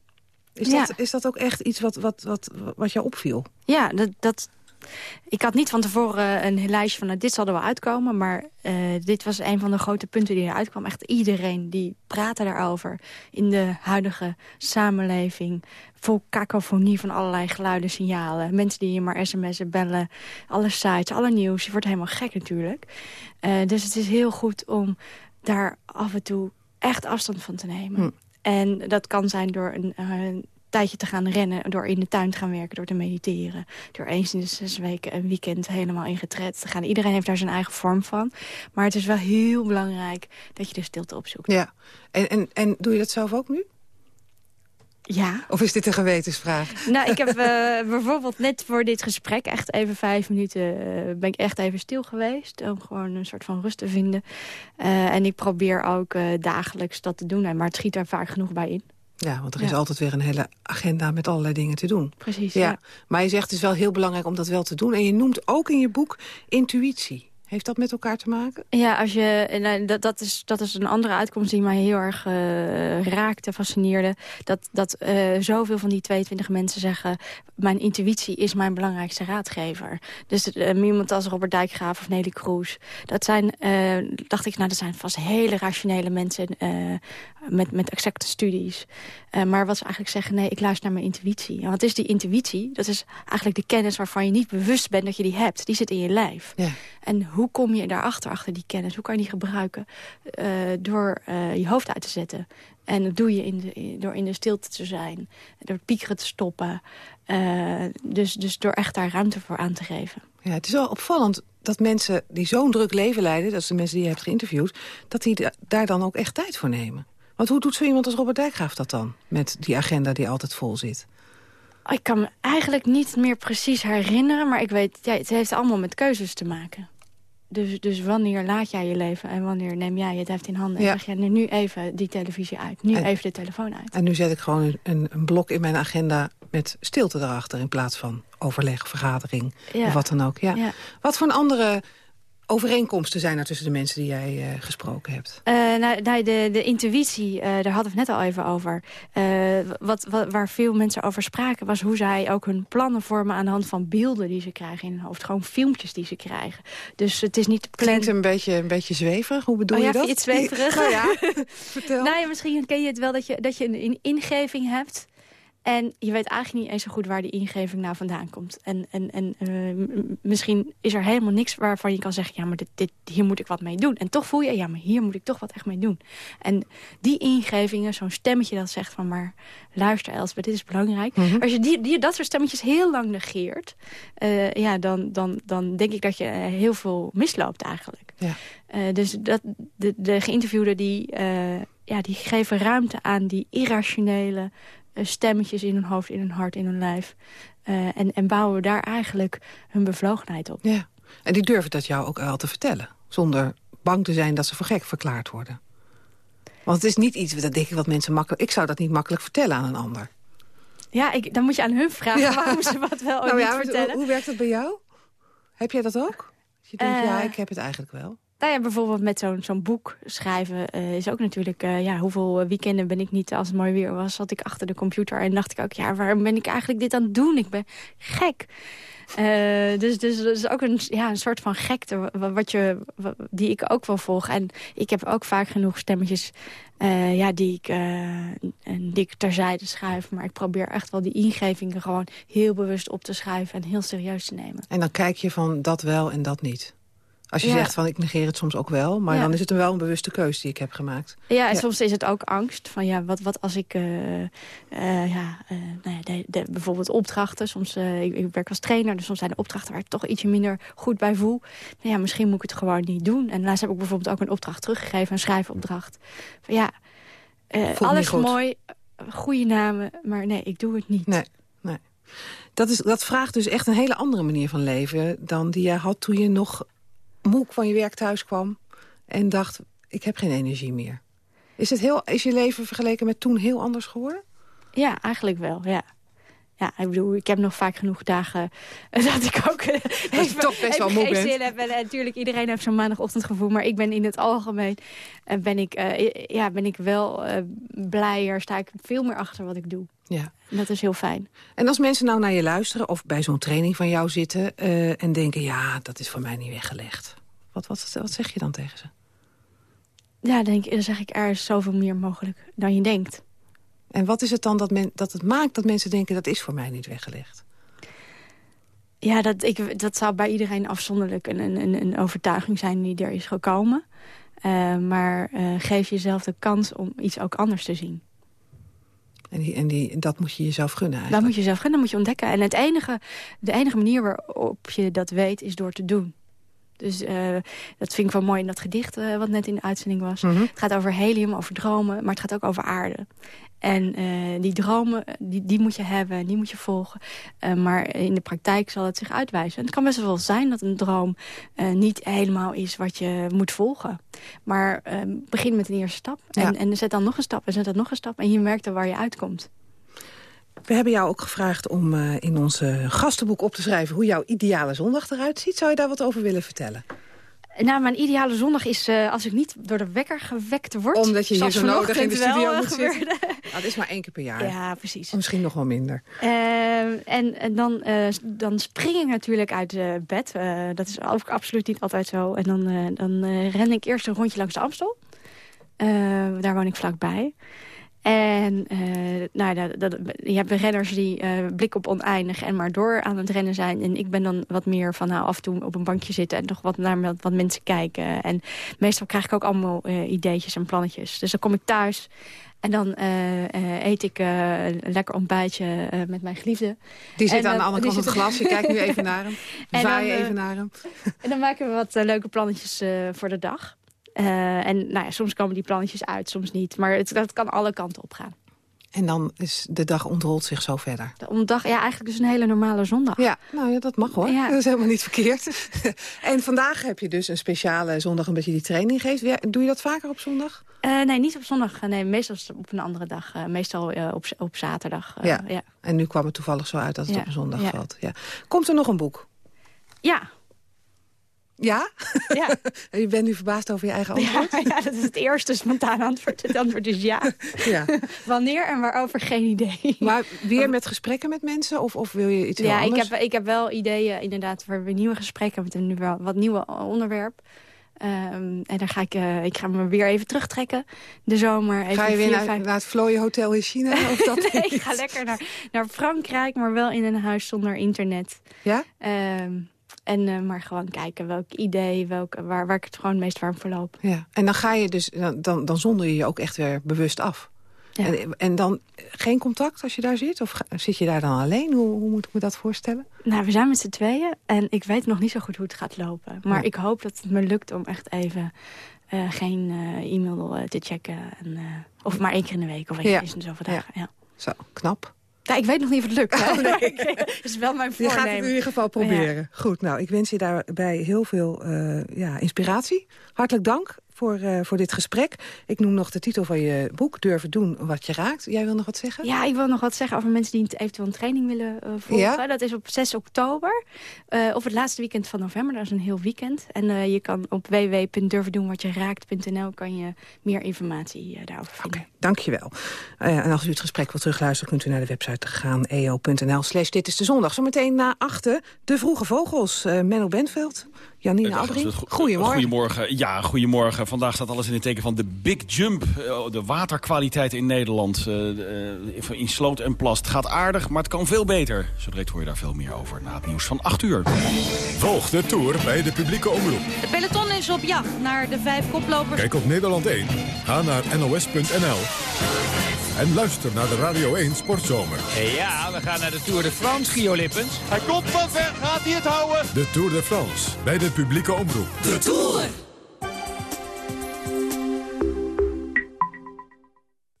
Is, ja. dat, is dat ook echt iets wat, wat, wat, wat jou opviel?
Ja, dat... dat ik had niet van tevoren een lijstje van nou, dit zal er wel uitkomen. Maar uh, dit was een van de grote punten die eruit kwam. Echt iedereen die praatte daarover. In de huidige samenleving. Vol kakofonie van allerlei geluiden, signalen. Mensen die je maar sms'en, bellen. Alle sites, alle nieuws. Je wordt helemaal gek natuurlijk. Uh, dus het is heel goed om daar af en toe echt afstand van te nemen. Hm. En dat kan zijn door een, een tijdje te gaan rennen, door in de tuin te gaan werken, door te mediteren. Door eens in de zes weken een weekend helemaal in getred te gaan. Iedereen heeft daar zijn eigen vorm van. Maar het is wel heel belangrijk dat je de stilte opzoekt.
Ja, en, en, en doe je dat zelf ook nu?
Ja.
Of is dit een gewetensvraag?
Nou, ik heb uh, bijvoorbeeld net voor dit gesprek echt even vijf minuten... Uh, ben ik echt even stil geweest. Om gewoon een soort van rust te vinden. Uh, en ik probeer ook dagelijks dat te doen. Maar het schiet daar vaak genoeg bij in.
Ja, want er is altijd weer een hele agenda met allerlei dingen te doen.
Precies, ja. ja.
Maar je zegt het is wel heel belangrijk om dat wel te doen. En je noemt ook in je boek intuïtie. Heeft dat met elkaar te maken?
Ja, als je, nou, dat, dat, is, dat is een andere uitkomst die mij heel erg uh, raakte, fascineerde. Dat, dat uh, zoveel van die 22 mensen zeggen... mijn intuïtie is mijn belangrijkste raadgever. Dus uh, iemand als Robert Dijkgraaf of Nelly Kroes. Dat zijn, dacht ik, nou, dat zijn vast hele rationele mensen... met, met exacte studies. maar wat ze eigenlijk zeggen, nee, ik luister naar mijn intuïtie. En wat is die intuïtie? Dat is eigenlijk de kennis waarvan je niet bewust bent dat je die hebt. Die zit in je lijf.
Ja.
En hoe kom je daarachter, achter die kennis? Hoe kan je die gebruiken? Uh, door uh, je hoofd uit te zetten. En dat doe je in de, door in de stilte te zijn. Door piekeren te stoppen. Uh, dus, dus door echt daar ruimte voor aan te geven.
Ja, het is wel opvallend dat mensen die zo'n druk leven leiden... dat is de mensen die je hebt geïnterviewd... dat die daar dan ook echt tijd voor nemen. Want hoe doet zo iemand als Robert Dijkgraaf dat dan? Met die agenda die altijd vol zit.
Ik kan me eigenlijk niet meer precies herinneren... maar ik weet, ja, het heeft allemaal met keuzes te maken. Dus, dus wanneer laat jij je leven en wanneer neem jij het heft in handen... en
Ja.
zeg je nu even die televisie uit, nu
En-
even de telefoon uit.
En nu zet ik gewoon een, een, een blok in mijn agenda met stilte erachter... in plaats van overleg, vergadering
Ja.
of wat dan ook. Ja.
Ja.
Wat voor andere overeenkomsten zijn er tussen de mensen die jij eh, gesproken hebt?
Eh, nou, nou, de, de intuïtie, eh, daar hadden we het net al even over. Wat, wat, waar veel mensen over spraken, was hoe zij ook hun plannen vormen... aan de hand van beelden die ze krijgen in hun hoofd. Gewoon filmpjes die ze krijgen. Dus het is niet plan...
Klinkt een beetje, een beetje zweverig. Hoe bedoel
oh,
je
ja,
dat?
je het zweverig?
Nou ja, vertel.
Nou ja, misschien ken je het wel dat je, dat je een, een ingeving hebt... En je weet eigenlijk niet eens zo goed waar die ingeving nou vandaan komt. En, en, en uh, misschien is er helemaal niks waarvan je kan zeggen... ja, maar dit, dit, hier moet ik wat mee doen. En toch voel je, ja, maar hier moet ik toch wat echt mee doen. En die ingevingen, zo'n stemmetje dat zegt van... maar luister Elsbeth, dit is belangrijk.
Mhm.
Als je die, die, dat soort stemmetjes heel lang negeert... Uh, ja, dan, dan, dan denk ik dat je heel veel misloopt eigenlijk.
Ja.
Uh, dus dat, de, de geïnterviewden die, ja, die geven ruimte aan die irrationele stemmetjes in hun hoofd, in hun hart, in hun lijf. Uh, en, en bouwen daar eigenlijk hun bevlogenheid op.
Ja, en die durven dat jou ook wel te vertellen. Zonder bang te zijn dat ze voor gek verklaard worden. Want het is niet iets, dat denk ik, wat mensen makkelijk... Ik zou dat niet makkelijk vertellen aan een ander.
Ja, ik, dan moet je aan hun vragen ja. waarom ze wat wel
nou,
niet vertellen.
Hoe, hoe, werkt dat bij jou? Heb jij dat ook? Je denkt,
Uh,
ja, ik heb het eigenlijk wel.
Nou ja, bijvoorbeeld met zo'n zo'n boek schrijven uh, is ook natuurlijk... Uh, ja, hoeveel weekenden ben ik niet, als het mooi weer was... zat ik achter de computer en dacht ik ook... ja, waarom ben ik eigenlijk dit aan het doen? Ik ben gek. Uh, dus, dus dat is ook een, ja, een soort van gekte wat je, die ik ook wel volg. En ik heb ook vaak genoeg stemmetjes ja, die, ik, uh, die ik terzijde schuif. Maar ik probeer echt wel die ingevingen gewoon heel bewust op te schrijven... en heel serieus te nemen.
En dan kijk je van dat wel en dat niet? Als je
Ja.
zegt van ik negeer het soms ook wel, maar
Ja.
dan is het een wel een bewuste keuze die ik heb gemaakt.
Ja, en soms is het ook angst. Van ja, wat, wat als ik eh, eh, ja, eh, nou ja, de, de- bijvoorbeeld opdrachten. Soms, eh, ik, ik werk als trainer, dus soms zijn er opdrachten waar ik toch ietsje minder goed bij voel. Nou ja, misschien moet ik het gewoon niet doen. En laatst heb ik bijvoorbeeld ook een opdracht teruggegeven, een schrijfopdracht. Van ja, eh, alles
goed.
mooi, goede namen, maar nee, ik doe het niet.
Nee, nee. Dat, is, dat vraagt dus echt een hele andere manier van leven... dan die jij had toen je nog moe van je werk thuis kwam... en dacht, ik heb geen energie meer. Is, het heel, is je leven vergeleken met toen heel anders geworden?
Ja, eigenlijk wel, ja. Ja, ik bedoel, ik heb nog vaak genoeg dagen eh, dat ik ook eh, even,
toch best wel moe
geen zin heb. En, natuurlijk, iedereen heeft zo'n maandagochtendgevoel. Maar ik ben in het algemeen eh, ben ik, ja, ben ik wel blijer. Sta ik veel meer achter wat ik doe.
Ja.
En dat is heel fijn.
En als mensen nou naar je luisteren of bij zo'n training van jou zitten... en denken, ja, dat is voor mij niet weggelegd. Wat, wat, wat zeg je dan tegen ze?
Ja, denk, dan zeg ik, er is zoveel meer mogelijk dan je denkt.
En wat is het dan dat, men, dat het maakt dat mensen denken... dat is voor mij niet weggelegd?
Ja, dat, ik, dat zou bij iedereen afzonderlijk een, een, een overtuiging zijn die er is gekomen. Eh, maar eh, geef jezelf de kans om iets ook anders te zien.
En, die, en die, dat moet je jezelf gunnen
Dat
eigenlijk.
moet je zelf gaan, dat moet je ontdekken. En het enige, de enige manier waarop je dat weet, is door te doen. Dus eh, dat vind ik wel mooi in dat gedicht wat net in de uitzending was.
Mhm.
Het gaat over helium, over dromen, maar het gaat ook over aarde. En eh, die dromen, die, die moet je hebben, en die moet je volgen. Eh, maar in de praktijk zal het zich uitwijzen. En het kan best wel zijn dat een droom eh, niet helemaal is wat je moet volgen. Maar eh, begin met een eerste stap. En,
Ja.
en zet dan nog een stap en zet dan nog een stap. En je merkt dan waar je uitkomt.
We hebben jou ook gevraagd om in ons gastenboek op te schrijven... hoe jouw ideale zondag eruit ziet. Zou je daar wat over willen vertellen?
Nou, mijn ideale zondag is eh, als ik niet door de wekker gewekt word.
Omdat je hier zo nodig in de studio moet zitten. Nou, dat is maar één keer per jaar.
Ja, precies.
Of misschien nog wel minder.
Eh, en en dan, eh, dan spring ik natuurlijk uit bed. Dat is ook absoluut niet altijd zo. En dan, dan ren ik eerst een rondje langs de Amstel. Daar woon ik vlakbij. En eh, nou, dat, dat, je hebt renners die eh blik op oneindig en maar door aan het rennen zijn. En ik ben dan wat meer van nou, af en toe op een bankje zitten... en toch wat naar wat, wat mensen kijken. En meestal krijg ik ook allemaal eh, ideetjes en plannetjes. Dus dan kom ik thuis en dan eet ik een lekker ontbijtje met mijn geliefde.
Die zit
En,
aan de andere kant van het glas. Je kijkt nu even naar hem.
Eh,
even naar hem.
En dan maken we wat leuke plannetjes voor de dag. Eh, en nou ja, soms komen die plannetjes uit, soms niet. Maar het, dat kan alle kanten op gaan.
En dan is de dag ontrolt zich zo verder.
De dag, ja, eigenlijk dus een hele normale zondag.
Ja, nou ja, dat mag hoor.
Ja.
Dat is helemaal niet verkeerd. en vandaag heb je dus een speciale zondag omdat je die training geeft. Doe je dat vaker op zondag?
Eh, nee, niet op zondag. Nee, meestal op een andere dag. Eh, meestal eh, op, op zaterdag. eh,
ja.
ja.
En nu kwam het toevallig zo uit dat het op een zondag valt. Ja. Komt er nog een boek?
Ja.
Ja?
Ja.
je bent nu verbaasd over je eigen antwoord?
Ja, ja, dat is het eerste spontaan antwoord. Het antwoord is ja.
Ja.
Wanneer en waarover, geen idee.
Maar weer met gesprekken met mensen? Of, of wil je iets heel
Ja, ik
anders?
heb, ik heb wel ideeën inderdaad voor nieuwe gesprekken... met een wel wat nieuwe onderwerp. Ehm, en dan ga ik, uh, ik ga me weer even terugtrekken. De zomer. Even
ga je weer
vier,
naar,
vijf...
naar het Vlooien Hotel in China? Of dat
nee, ik ga lekker naar, naar Frankrijk, maar wel in een huis zonder internet.
Ja?
Um, en uh, maar gewoon kijken welk idee, welk, waar, waar ik het gewoon het meest warm voor loop.
Ja. En dan ga je dus, dan, dan zonder je je ook echt weer bewust af. Ja. En, en, dan geen contact als je daar zit? Of zit je daar dan alleen? Hoe, hoe moet ik me dat voorstellen?
Nou, we zijn met z'n tweeën en ik weet nog niet zo goed hoe het gaat lopen. Maar
Ja.
ik hoop dat het me lukt om echt even uh, geen uh, e-mail te checken. En, of maar één keer in de week of één keer in de zoveel dagen. Ja.
Zo, knap.
Ja, ik weet nog niet of het lukt.
Oh, nee.
dat is wel mijn
Je
voornemen.
gaat het in ieder geval proberen. Goed, nou, ik wens je daarbij heel veel uh, ja, inspiratie. Hartelijk dank voor, uh, voor dit gesprek. Ik noem nog de titel van je boek, Durven doen wat je raakt. Jij wil nog wat zeggen?
Ja, ik wil nog wat zeggen over mensen die eventueel een training willen uh, volgen.
Ja?
Dat is op 6 oktober. Uh, of het laatste weekend van november. Dat is een heel weekend. En uh, je kan op www.durvendoenwatjeraakt.nl kan je meer informatie uh, daarover vinden.
Okay, dankjewel. Uh, en als u het gesprek wilt terugluisteren, kunt u naar de website gaan. eo.nl slash dit is de zondag. Zometeen na achten, de vroege vogels. Uh, Menno Benveld, Janine Albring. Goedemorgen.
Goedemorgen. Ja, goedemorgen. Vandaag staat alles in het teken van de Big Jump. Uh, de waterkwaliteit in Nederland. Uh, in sloot en plast. Het gaat aardig, maar het kan veel beter. Zo direct hoor je daar veel meer over na het nieuws van 8 uur.
Volg de Tour bij de publieke omroep.
De peloton is op jacht naar de vijf koplopers.
Kijk op Nederland 1. Ga naar nos.nl. En luister naar de Radio 1 Sportzomer.
Ja, we gaan naar de Tour de France, Gio Lippens.
Hij komt van ver, gaat hij het houden?
De Tour de France, bij de publieke omroep.
De Tour!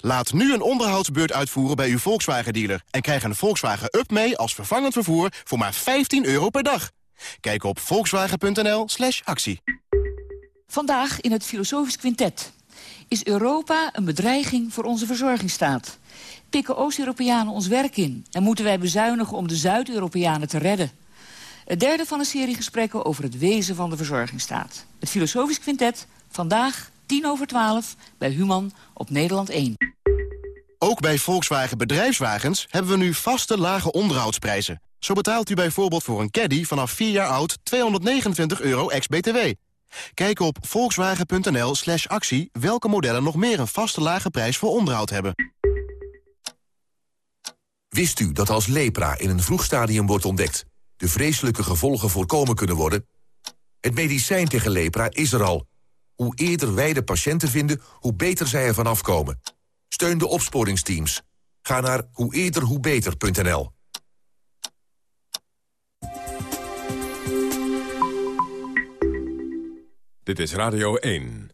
Laat nu een onderhoudsbeurt uitvoeren bij uw Volkswagen-dealer... en krijg een Volkswagen Up mee als vervangend vervoer voor maar 15 euro per dag. Kijk op volkswagen.nl slash actie.
Vandaag in het Filosofisch Quintet. Is Europa een bedreiging voor onze verzorgingsstaat? Pikken Oost-Europeanen ons werk in? En moeten wij bezuinigen om de Zuid-Europeanen te redden? Het derde van een serie gesprekken over het wezen van de verzorgingsstaat. Het Filosofisch Quintet, vandaag 10 over 12 bij Human op Nederland 1.
Ook bij Volkswagen Bedrijfswagens hebben we nu vaste lage onderhoudsprijzen. Zo betaalt u bijvoorbeeld voor een caddy vanaf 4 jaar oud 229 euro ex-BTW. Kijk op volkswagen.nl slash actie welke modellen nog meer een vaste lage prijs voor onderhoud hebben.
Wist u dat als lepra in een vroeg stadium wordt ontdekt... de vreselijke gevolgen voorkomen kunnen worden? Het medicijn tegen lepra is er al. Hoe eerder wij de patiënten vinden, hoe beter zij ervan afkomen. Steun de opsporingsteams. Ga naar hoe eerder hoe beter.nl.
Dit is Radio 1.